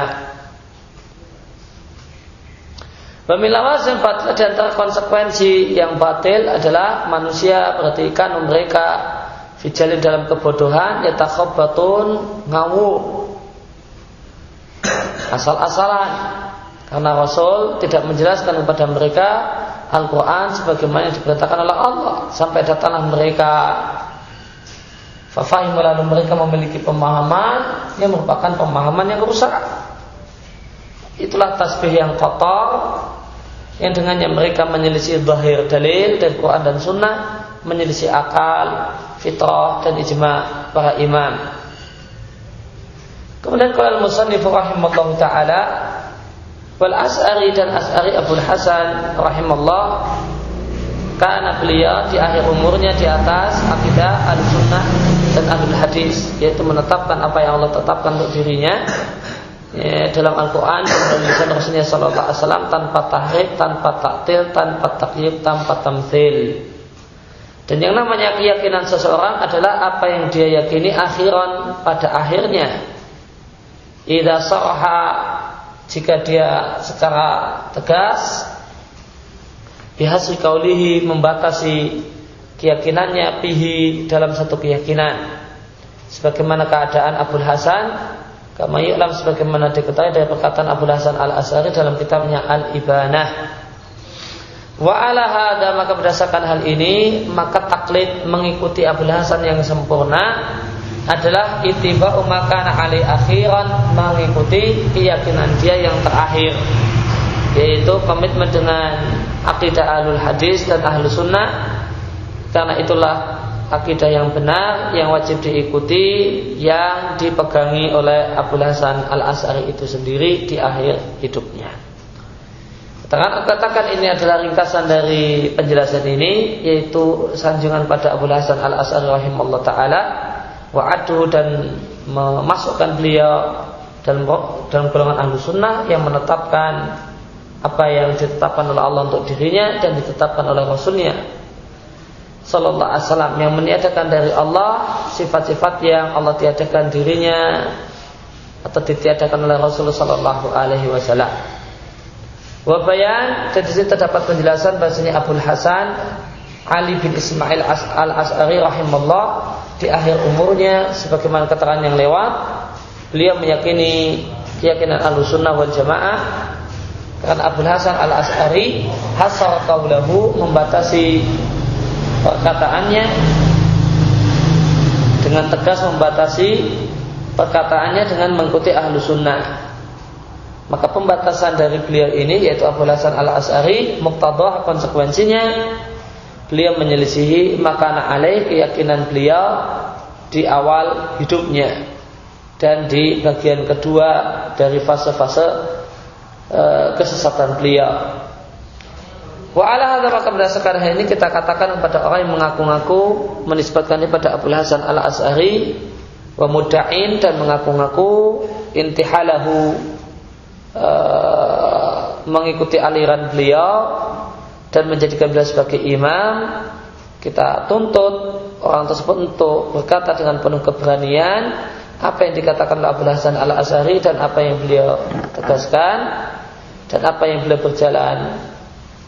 Pemilawas yang batil dan antara konsekuensi yang batil adalah manusia perhatikan mereka fijalin dalam kebodohan yatakhabbatun ngawur asal-asalan. Karena Rasul tidak menjelaskan kepada mereka Al-Quran sebagaimana yang diberitakan oleh Allah. Sampai datanglah mereka. Fafahim lalu mereka memiliki pemahaman yang merupakan pemahaman yang rusak. Itulah tasbih yang kotor yang dengannya mereka menyelisih zahir dalil dari Quran dan Sunnah, menyelisih akal, fitrah dan ijma para imam. Kemudian kalau musannif rahimahullah taala wal as'ari dan as'ari Abu Hasan rahimallah karena beliau di akhir umurnya di atas akidah al-sunnah dan ahlul hadis yaitu menetapkan apa yang Allah tetapkan untuk dirinya ya, dalam Al-Quran dan lisan Alaihi Wasallam tanpa tahrif, tanpa taktil, tanpa takyib, tanpa tamthil. Dan yang namanya keyakinan seseorang adalah apa yang dia yakini akhiran pada akhirnya. Ida soha jika dia secara tegas bihasri kaulihi membatasi keyakinannya pihi dalam satu keyakinan sebagaimana keadaan Abu Hasan kama yu'lam sebagaimana diketahui dari perkataan Abu Hasan Al-As'ari dalam kitabnya Al-Ibanah wa ala hadha maka berdasarkan hal ini maka taklid mengikuti Abu Hasan yang sempurna adalah itiba'u makana ali akhiran mengikuti keyakinan dia yang terakhir yaitu komitmen dengan akidah ahlul hadis dan ahlu sunnah karena itulah akidah yang benar yang wajib diikuti yang dipegangi oleh Abu Hasan Al As'ari itu sendiri di akhir hidupnya. Katakan, katakan ini adalah ringkasan dari penjelasan ini yaitu sanjungan pada Abu Hasan Al As'ari rahimahullah taala wa'aduhu dan memasukkan beliau dalam dalam golongan ahlu sunnah yang menetapkan apa yang ditetapkan oleh Allah untuk dirinya dan ditetapkan oleh Rasulnya Sallallahu Alaihi Wasallam yang meniadakan dari Allah sifat-sifat yang Allah tiadakan dirinya atau ditiadakan oleh Rasulullah Sallallahu Alaihi Wasallam. Wabayan dan di sini terdapat penjelasan bahasanya Abu Hasan Ali bin Ismail al Asari rahimahullah di akhir umurnya sebagaimana keterangan yang lewat. Beliau meyakini keyakinan al-sunnah wal jamaah karena Abu Hasan al Asari hasal kaulahu membatasi perkataannya dengan tegas membatasi perkataannya dengan mengikuti ahlu sunnah maka pembatasan dari beliau ini yaitu Abu Hasan al Asari muktadah konsekuensinya beliau menyelisihi makana alaih keyakinan beliau di awal hidupnya. Dan di bagian kedua dari fase-fase e, kesesatan beliau. Wa ala hadza maka berdasarkan hal ini kita katakan kepada orang yang mengaku-ngaku menisbatkannya pada Abu Hasan Al As'ari wa mudda'in dan mengaku-ngaku intihalahu uh, mengikuti aliran beliau dan menjadikan beliau sebagai imam kita tuntut orang tersebut untuk berkata dengan penuh keberanian apa yang dikatakan oleh Abu Hasan Al As'ari dan apa yang beliau tegaskan dan apa yang beliau berjalan.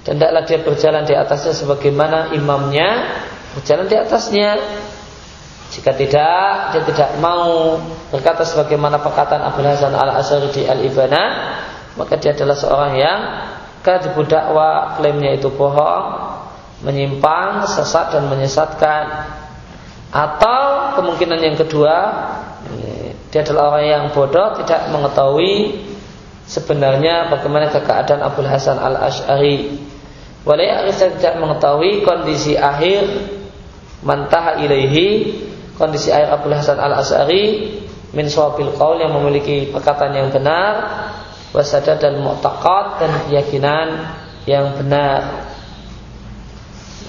Dan tidaklah dia berjalan di atasnya sebagaimana imamnya berjalan di atasnya jika tidak dia tidak mau berkata sebagaimana perkataan Abu Hasan Al Asari di Al Ibana maka dia adalah seorang yang kadibu dakwah klaimnya itu bohong menyimpang sesat dan menyesatkan. Atau kemungkinan yang kedua dia adalah orang yang bodoh tidak mengetahui sebenarnya bagaimana keadaan Abu Hasan Al Ashari Aisyah tidak mengetahui kondisi akhir mantaha ilaihi kondisi akhir Abu Hasan al Asari min suabil qaul yang memiliki perkataan yang benar wasada dan mu'taqad dan keyakinan yang benar.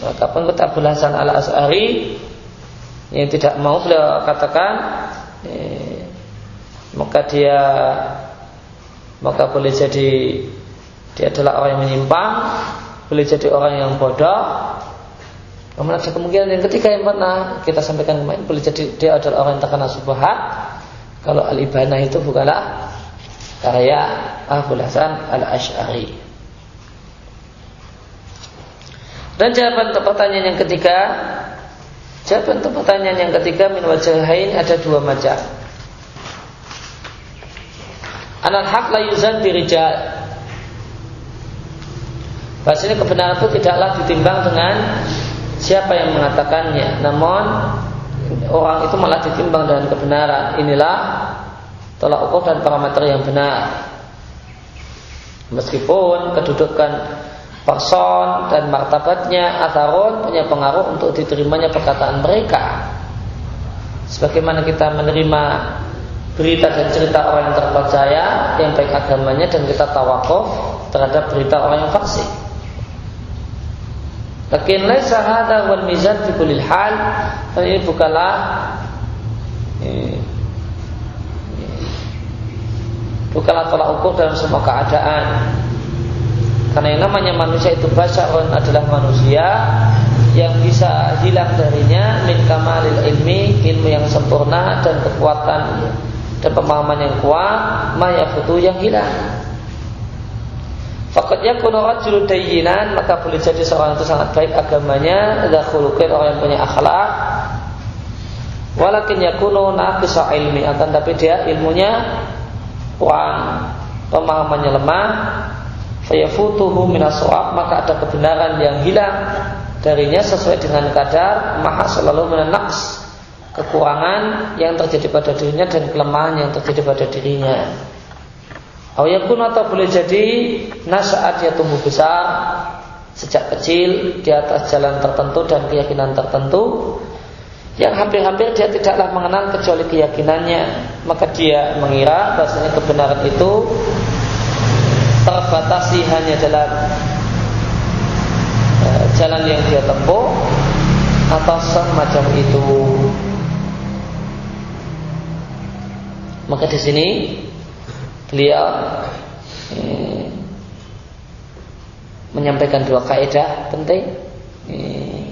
Maka pengikut Abu Hasan al Asari yang tidak mau beliau katakan eh, maka dia maka boleh jadi dia adalah orang yang menyimpang boleh jadi orang yang bodoh Kemudian ada kemungkinan yang ketiga yang mana? Kita sampaikan kemarin boleh jadi dia adalah orang yang terkena subhat. Kalau al-ibanah itu bukanlah karya Abu Hasan al-Ash'ari. Dan jawaban pertanyaan yang ketiga Jawaban untuk pertanyaan yang ketiga Min wajahain ada dua macam. Anal haq la yuzan birijal Bahasanya kebenaran itu tidaklah ditimbang dengan siapa yang mengatakannya Namun orang itu malah ditimbang dengan kebenaran Inilah tolak ukur dan parameter yang benar Meskipun kedudukan person dan martabatnya atharun punya pengaruh untuk diterimanya perkataan mereka. Sebagaimana kita menerima berita dan cerita orang yang terpercaya yang baik agamanya dan kita tawakuf terhadap berita orang yang fasik. Lakin laisa hadha wal mizan fi kulli hal. Ini bukanlah ini, bukanlah tolak ukur dalam semua keadaan. Karena yang namanya manusia itu basyarun adalah manusia yang bisa hilang darinya min kamalil ilmi, ilmu yang sempurna dan kekuatan dan pemahaman yang kuat, butuh yang hilang. Fakatnya kuno rajul dayyinan maka boleh jadi seorang itu sangat baik agamanya, ada khuluqin orang yang punya akhlak. Walakin yakunu naqisa ilmi akan tapi dia ilmunya kurang, pemahamannya lemah, fayafutuhu minaswab maka ada kebenaran yang hilang darinya sesuai dengan kadar maha selalu menaks kekurangan yang terjadi pada dirinya dan kelemahan yang terjadi pada dirinya. Awayakun atau boleh jadi nasaat dia tumbuh besar sejak kecil di atas jalan tertentu dan keyakinan tertentu yang hampir-hampir dia tidaklah mengenal kecuali keyakinannya maka dia mengira bahasanya kebenaran itu terbatasi hanya jalan eh, jalan yang dia tempuh atau semacam itu. Maka di sini beliau eh, menyampaikan dua kaidah penting eh,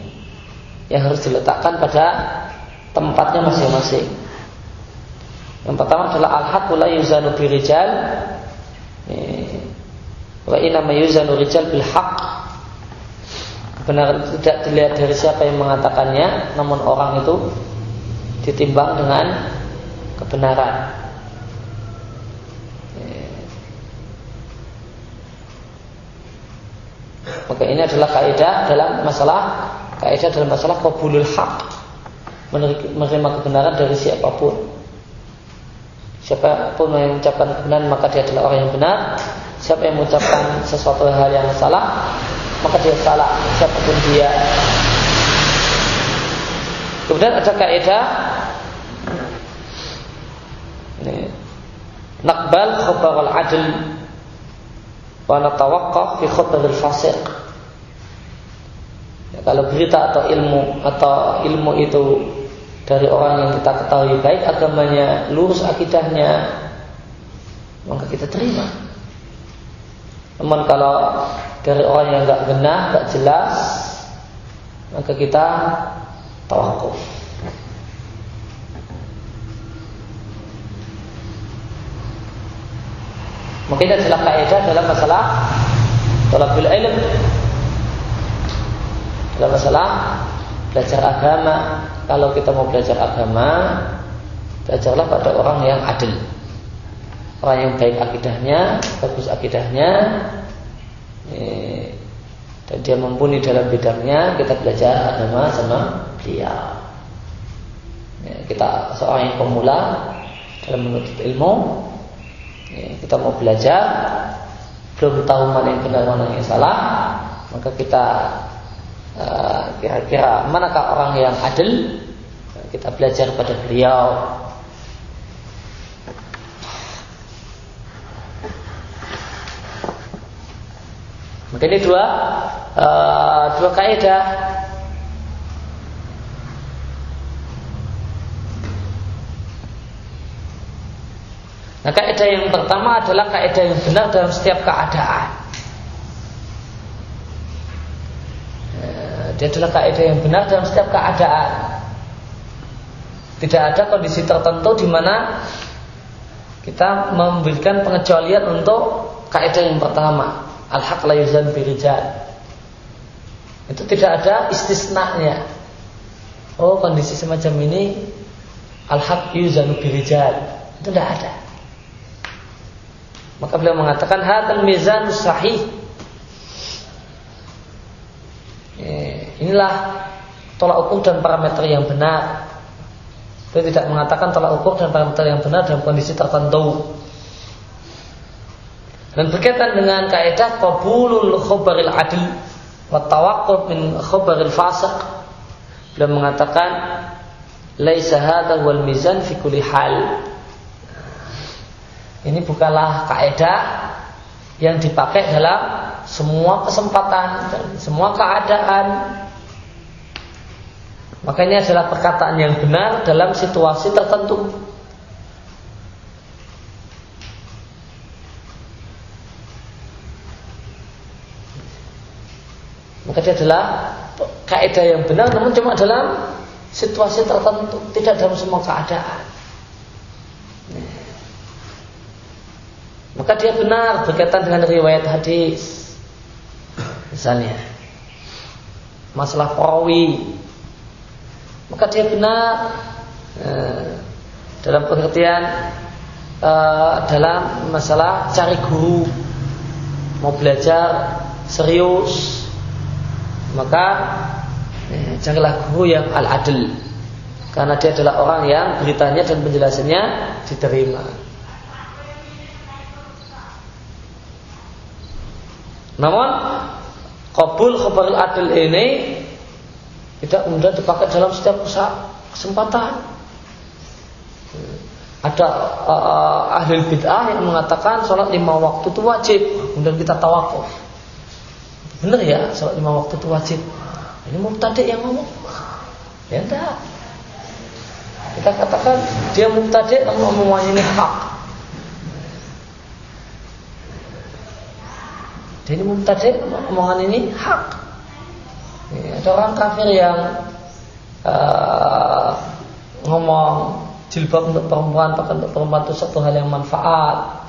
yang harus diletakkan pada tempatnya masing-masing. Yang pertama adalah al-haqqu la yuzanu birijal Wa inna mayuzanu rijal bil haq. Benar tidak dilihat dari siapa yang mengatakannya, namun orang itu ditimbang dengan kebenaran. Maka ini adalah kaidah dalam masalah kaidah dalam masalah qabulul haq. Menerima kebenaran dari siapa pun. Siapa pun yang mengucapkan kebenaran maka dia adalah orang yang benar Siapa yang mengucapkan sesuatu hal yang salah Maka dia salah Siapa pun dia Kemudian ada kaidah Nakbal khabar al-adl Wa natawaqqaf fi khabar al-fasiq ya, Kalau berita atau ilmu Atau ilmu itu Dari orang yang kita ketahui baik Agamanya lurus akidahnya Maka kita terima namun kalau dari orang yang nggak benar, nggak jelas, maka kita tawakuf. Mungkin adalah kaidah dalam masalah talabul ilm dalam masalah belajar agama. Kalau kita mau belajar agama, belajarlah pada orang yang adil orang yang baik akidahnya, bagus akidahnya, dan dia mumpuni dalam bidangnya, kita belajar agama sama dia. kita seorang yang pemula dalam menuntut ilmu, kita mau belajar, belum tahu mana yang benar mana yang salah, maka kita eh, kira-kira manakah orang yang adil, kita belajar pada beliau. Maka ini dua uh, dua kaidah. Nah kaidah yang pertama adalah kaidah yang benar dalam setiap keadaan. Eh, dia adalah kaidah yang benar dalam setiap keadaan. Tidak ada kondisi tertentu di mana kita memberikan pengecualian untuk kaidah yang pertama. Al-haq la yuzan birijal itu tidak ada istisnanya. Oh kondisi semacam ini al-haq yuzan birijal itu tidak ada maka beliau mengatakan hadal mizan sahih eh, inilah tolak ukur dan parameter yang benar dia tidak mengatakan tolak ukur dan parameter yang benar dalam kondisi tertentu. Dan berkaitan dengan kaidah qabulul khabaril adil wa tawaqquf min khabaril fasiq dan mengatakan laisa hadha wal mizan fi kulli hal. Ini bukanlah kaidah yang dipakai dalam semua kesempatan semua keadaan maka ini adalah perkataan yang benar dalam situasi tertentu. Maka dia adalah kaidah yang benar namun cuma dalam situasi tertentu, tidak dalam semua keadaan. Maka dia benar berkaitan dengan riwayat hadis. Misalnya masalah perawi maka dia benar eh, dalam pengertian eh, dalam masalah cari guru mau belajar serius maka eh, carilah guru yang al adil karena dia adalah orang yang beritanya dan penjelasannya diterima. Namun kabul khabar adil ini tidak mudah dipakai dalam setiap kesempatan. Ada uh, ahli bid'ah yang mengatakan sholat lima waktu itu wajib, kemudian kita tawakuf. Benar ya, sholat lima waktu itu wajib. Ini mubtadi yang ngomong. Ya enggak. Kita katakan dia mubtadi yang ngomong ini hak. Jadi mubtadi omongan ini hak. Ya, ada orang kafir yang uh, ngomong jilbab untuk perempuan, bahkan untuk perempuan itu satu hal yang manfaat.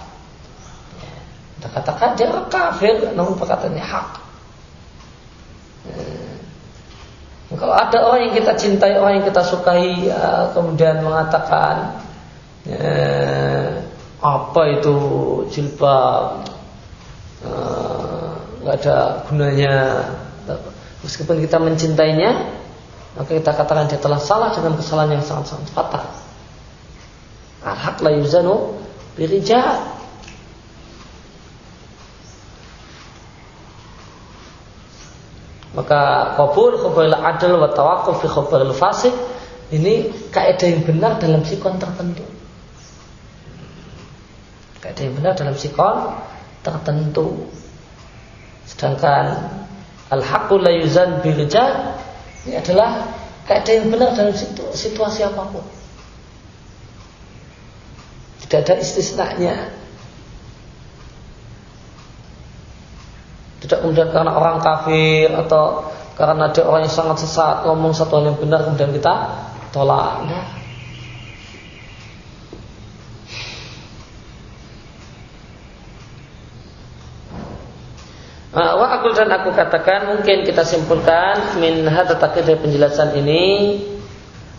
Kita katakan dia kafir, namun perkataannya hak. Ya. Kalau ada orang yang kita cintai, orang yang kita sukai, ya, kemudian mengatakan ya, apa itu jilbab, eh, nggak uh, ada gunanya Meskipun kita mencintainya, maka kita katakan dia telah salah dengan kesalahan yang sangat-sangat fatal. Al-haq la yuzanu birijal. Maka qabul khabaril adl wa tawaqquf fi khabaril fasik ini kaidah yang benar dalam sikon tertentu. Kaidah yang benar dalam sikon tertentu. Sedangkan Al-haqqu la yuzan ini adalah kaidah yang benar dalam situasi apa pun. Tidak ada istisnanya. Tidak kemudian karena orang kafir atau karena ada orang yang sangat sesat ngomong satu hal yang benar kemudian kita tolak. Nah, wa aku dan aku katakan mungkin kita simpulkan min hadza dari penjelasan ini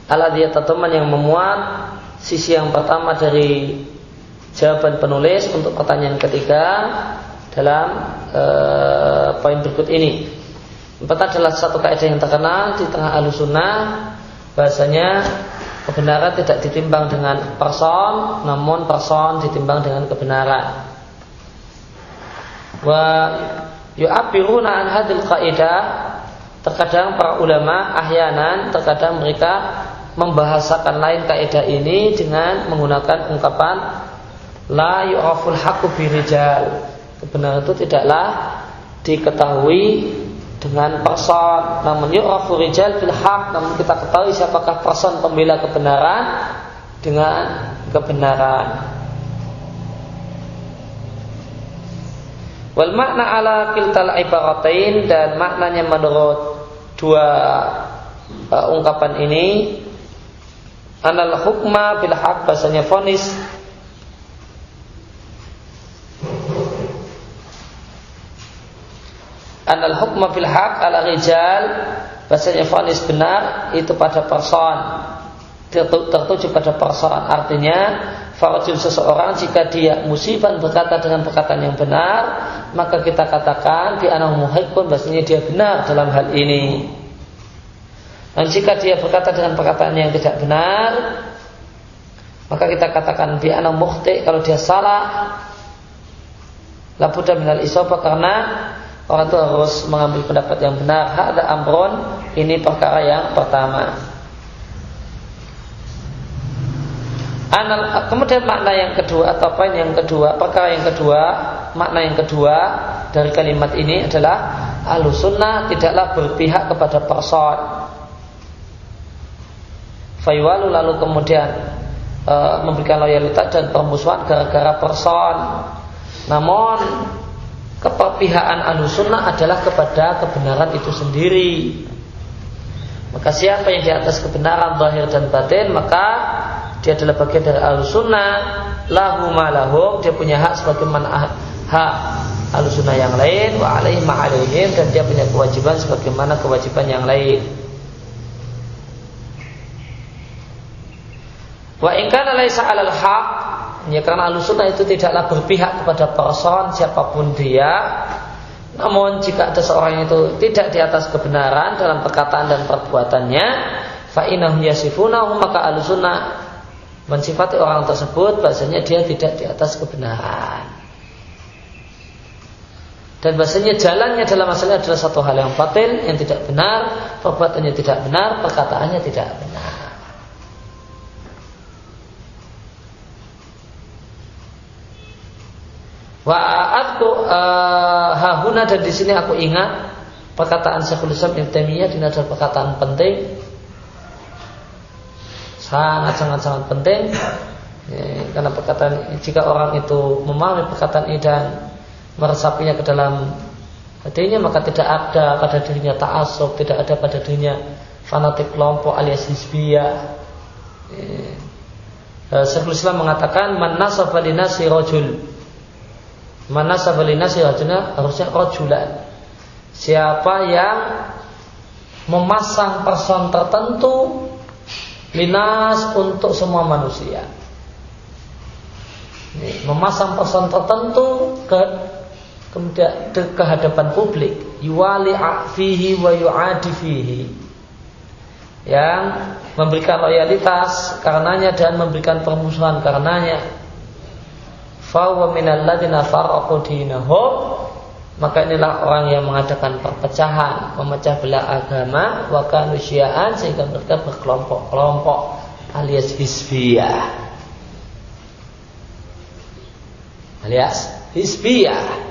ala dia teman yang memuat sisi yang pertama dari jawaban penulis untuk pertanyaan ketiga dalam uh, poin berikut ini. Empat adalah satu kaidah yang terkenal di tengah alusunah bahasanya kebenaran tidak ditimbang dengan person, namun person ditimbang dengan kebenaran. Wa yu'abiruna an hadil kaidah terkadang para ulama ahyanan terkadang mereka membahasakan lain kaidah ini dengan menggunakan ungkapan la yu'aful haqqu birijal kebenaran itu tidaklah diketahui dengan person namun yu'afu rijal bil haq. Namun kita ketahui siapakah person pembela kebenaran dengan kebenaran Wal makna ala kiltal ibaratain dan maknanya menurut dua uh, ungkapan ini anal hukma bil haq bahasanya fonis. Anal hukma bil haq ala rijal bahasanya fonis benar itu pada person tertuju pada person artinya farajul seseorang jika dia musibah berkata dengan perkataan yang benar maka kita katakan anak pun bahasanya dia benar dalam hal ini dan jika dia berkata dengan perkataan yang tidak benar maka kita katakan di anak muhti kalau dia salah labuda minal isobah karena orang itu harus mengambil pendapat yang benar. Ada amron ini perkara yang pertama. Anal, kemudian makna yang kedua atau poin yang kedua, perkara yang kedua, makna yang kedua dari kalimat ini adalah alusunnah tidaklah berpihak kepada person. Faywalu lalu kemudian e, memberikan loyalitas dan permusuhan gara-gara person. Namun keperpihakan alusunnah adalah kepada kebenaran itu sendiri. Maka siapa yang di atas kebenaran zahir dan batin maka dia adalah bagian dari alusunnah lahu malahum dia punya hak sebagaimana hak alusunnah yang lain. Wa alaihim alaihim. Dan dia punya kewajiban sebagaimana kewajiban yang lain. Wa in kana laisa 'alal haq. Ya karena alusunnah itu tidaklah berpihak kepada person siapa pun dia. Namun jika ada seorang itu tidak di atas kebenaran dalam perkataan dan perbuatannya, fa'inahum yasifunahu maka alusunnah mensifati orang tersebut bahasanya dia tidak di atas kebenaran. Dan bahasanya jalannya dalam masalah adalah satu hal yang batil, yang tidak benar, perbuatannya tidak benar, perkataannya tidak benar. Wa aku uh, hahuna dan di sini aku ingat perkataan Syekhul Islam Ibnu Taimiyah perkataan penting sangat sangat sangat penting ya, karena perkataan jika orang itu memahami perkataan ini dan meresapinya ke dalam hatinya maka tidak ada pada dirinya ta'asub tidak ada pada dirinya fanatik kelompok alias hizbiyah ya. Syekhul Islam mengatakan man nasaba linasi rajul Mana sabalina sirajuna harusnya rojulan. Siapa yang memasang person tertentu linas untuk semua manusia. Memasang person tertentu ke kemudian ke hadapan publik. Yuwali fihi wa yu'adi fihi. Yang memberikan loyalitas karenanya dan memberikan permusuhan karenanya. Fawa minal ladina faraqu dinahum maka inilah orang yang mengadakan perpecahan, memecah belah agama, wa kanu sehingga mereka berkelompok-kelompok alias hisbiyah. Alias hisbiyah.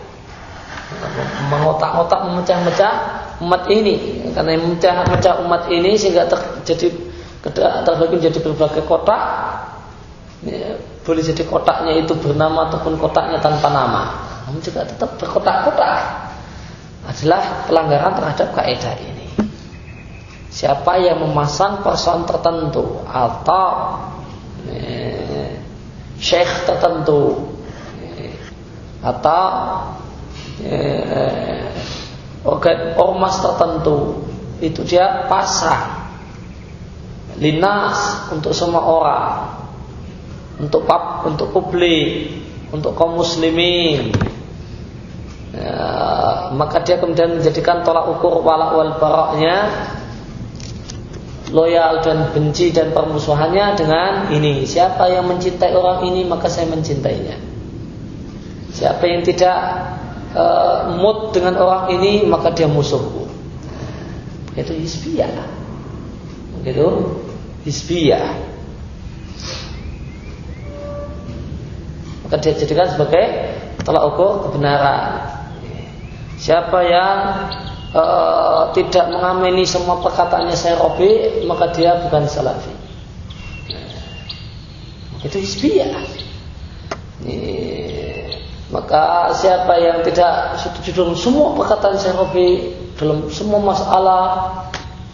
Mengotak-otak memecah-mecah umat ini karena memecah-mecah umat ini sehingga terjadi terbagi menjadi berbagai kotak boleh jadi kotaknya itu bernama ataupun kotaknya tanpa nama. Namun juga tetap berkotak-kotak adalah pelanggaran terhadap kaidah ini. Siapa yang memasang person tertentu atau eh, syekh tertentu eh, atau eh, organ ormas tertentu itu dia pasang linas untuk semua orang untuk pub, untuk publik, untuk kaum muslimin. Ya, maka dia kemudian menjadikan tolak ukur walak wal baraknya loyal dan benci dan permusuhannya dengan ini. Siapa yang mencintai orang ini maka saya mencintainya. Siapa yang tidak uh, mood dengan orang ini maka dia musuhku. Itu hisbiyah gitu. Hisbiyah. Maka dia jadikan sebagai tolak ukur kebenaran. Siapa yang e, tidak mengamini semua perkataannya saya Robi, maka dia bukan salafi. Itu hisbiyah. Maka siapa yang tidak setuju dengan semua perkataan saya Robi dalam semua masalah,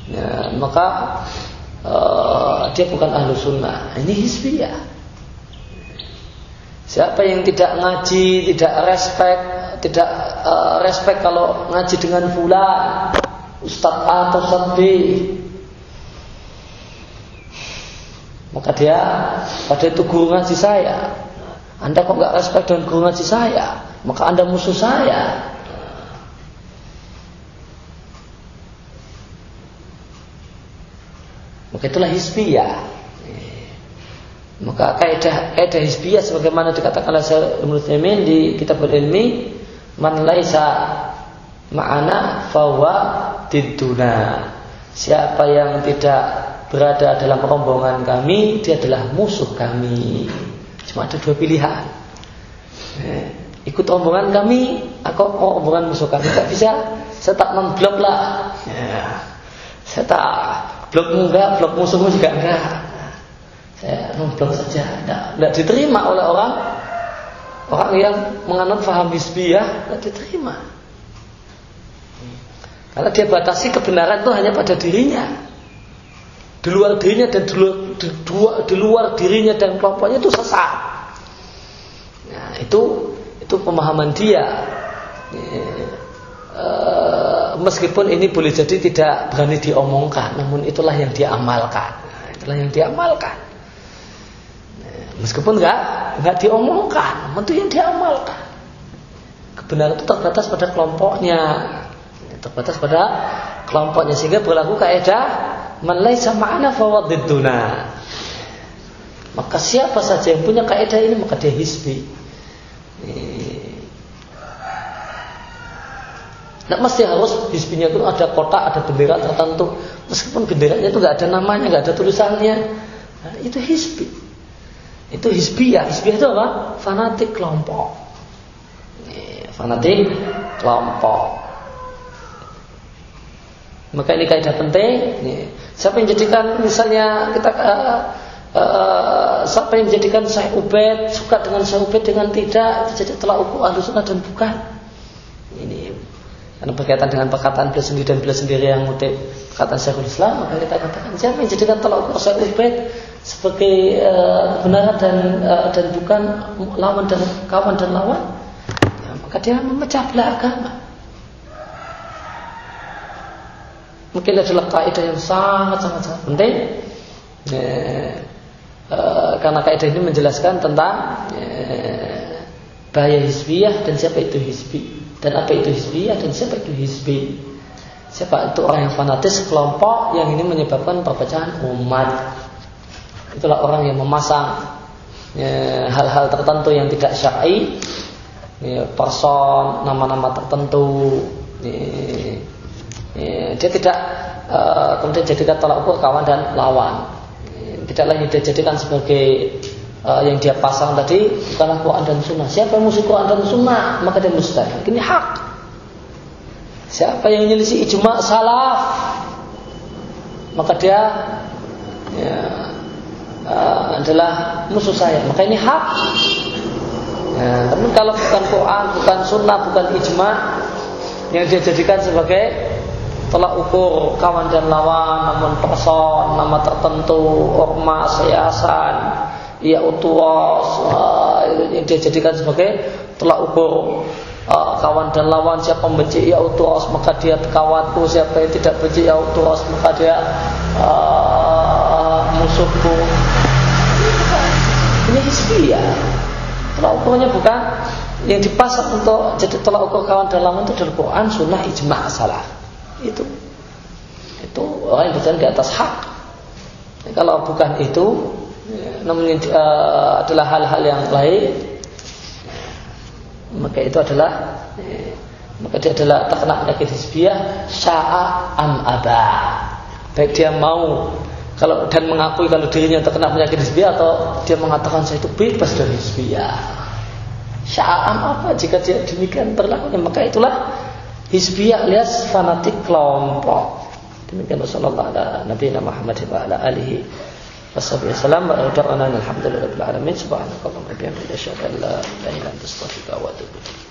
ya, maka e, dia bukan ahlu sunnah. Ini hisbiyah. Siapa yang tidak ngaji, tidak respect tidak uh, respect kalau ngaji dengan fulan, Ustadz A atau Ustadz B. Maka dia pada itu guru ngaji saya. Anda kok nggak respect dengan guru ngaji saya? Maka Anda musuh saya. Maka itulah hisbiyah. Maka kaidah kaidah hisbiyah sebagaimana dikatakan oleh Ibnu di kitab ilmi man laisa ma'ana fawa diduna. Siapa yang tidak berada dalam rombongan kami, dia adalah musuh kami. Cuma ada dua pilihan. Eh, ikut rombongan kami, aku oh, rombongan musuh kami. Tak bisa, saya tak memblok lah. Ya. Saya tak blokmu enggak, blok musuhmu juga enggak. Saya memblok saja, enggak diterima oleh orang orang yang menganut faham hisbiyah, enggak diterima. Karena dia batasi kebenaran itu hanya pada dirinya. Di luar dirinya dan di luar, di, di luar dirinya dan kelompoknya itu sesat. Nah, itu itu pemahaman dia. E, meskipun ini boleh jadi tidak berani diomongkan, namun itulah yang dia amalkan. Nah, itulah yang dia amalkan. Nah, meskipun enggak enggak diomongkan, itu yang dia amalkan. Kebenaran itu terbatas pada kelompoknya terbatas pada kelompoknya sehingga berlaku kaidah man laisa ma'ana fawadiduna. Maka siapa saja yang punya kaidah ini maka dia hisbi. Tidak mesti harus hisbinya itu ada kotak, ada bendera tertentu. Meskipun benderanya itu nggak ada namanya, nggak ada tulisannya, nah, itu hisbi. Itu hisbiyah. Hisbiyah itu apa? Fanatik kelompok. Fanatik kelompok. Maka ini kaidah penting. Siapa yang jadikan misalnya kita uh, uh, siapa yang menjadikan saya ubed suka dengan saya ubed dengan tidak jadi telah ukur ahlu sunnah dan bukan. Ini karena berkaitan dengan perkataan beliau sendiri dan beliau sendiri yang mutip perkataan Syekhul Islam maka kita katakan siapa yang jadikan telah ukur saya ubed sebagai uh, kebenaran dan uh, dan bukan lawan dan kawan dan lawan ya, maka dia memecah belah agama. Mungkin adalah kaidah yang sangat sangat sangat penting. Ya, e, karena kaidah ini menjelaskan tentang e, bahaya hisbiyah dan siapa itu hisbi dan apa itu hisbiyah dan siapa itu hisbi. Siapa itu orang yang fanatis kelompok yang ini menyebabkan perpecahan umat. Itulah orang yang memasang ya, hal-hal ya, tertentu yang tidak syar'i, ya, person, nama-nama tertentu, ya, Ya, dia tidak uh, kemudian jadikan tolak ukur kawan dan lawan. Ya, tidak lagi dia jadikan sebagai uh, yang dia pasang tadi bukanlah Quran dan Sunnah. Siapa yang musuh Quran dan Sunnah maka dia mustahil. Ini hak. Siapa yang menyelisih ijma salaf maka dia ya, uh, adalah musuh saya. Maka ini hak. Ya, namun kalau bukan Quran, bukan Sunnah, bukan ijma yang dia jadikan sebagai tolak ukur kawan dan lawan namun person nama tertentu ormas yayasan ya utuas uh, yang dia jadikan sebagai tolak ukur uh, kawan dan lawan siapa membenci ya utuas maka dia kawanku siapa yang tidak benci ya utuas maka dia uh, musuhku hisbiyah tolak ukurnya bukan yang dipasang untuk jadi tolak ukur kawan dan lawan itu adalah Quran, Sunnah, Ijma' salah. Itu. Itu orang yang berjalan di atas hak. Kalau bukan itu namun uh, adalah hal-hal yang lain maka itu adalah maka dia adalah terkena penyakit hisbiyah sya'a am aba. Baik dia mau kalau dan mengakui kalau dirinya terkena penyakit hisbiyah atau dia mengatakan saya itu bebas dari hisbiyah sya'am apa jika dia demikian berlaku maka itulah Hizbiyah alias fanatik kelompok. Demikian Rasulullah ala Nabi Muhammad wa ala alihi wasallam wa da'ana alhamdulillah rabbil alamin subhanakallahumma wa bihamdika asyhadu an la ilaha illa anta astaghfiruka wa atubu ilaik.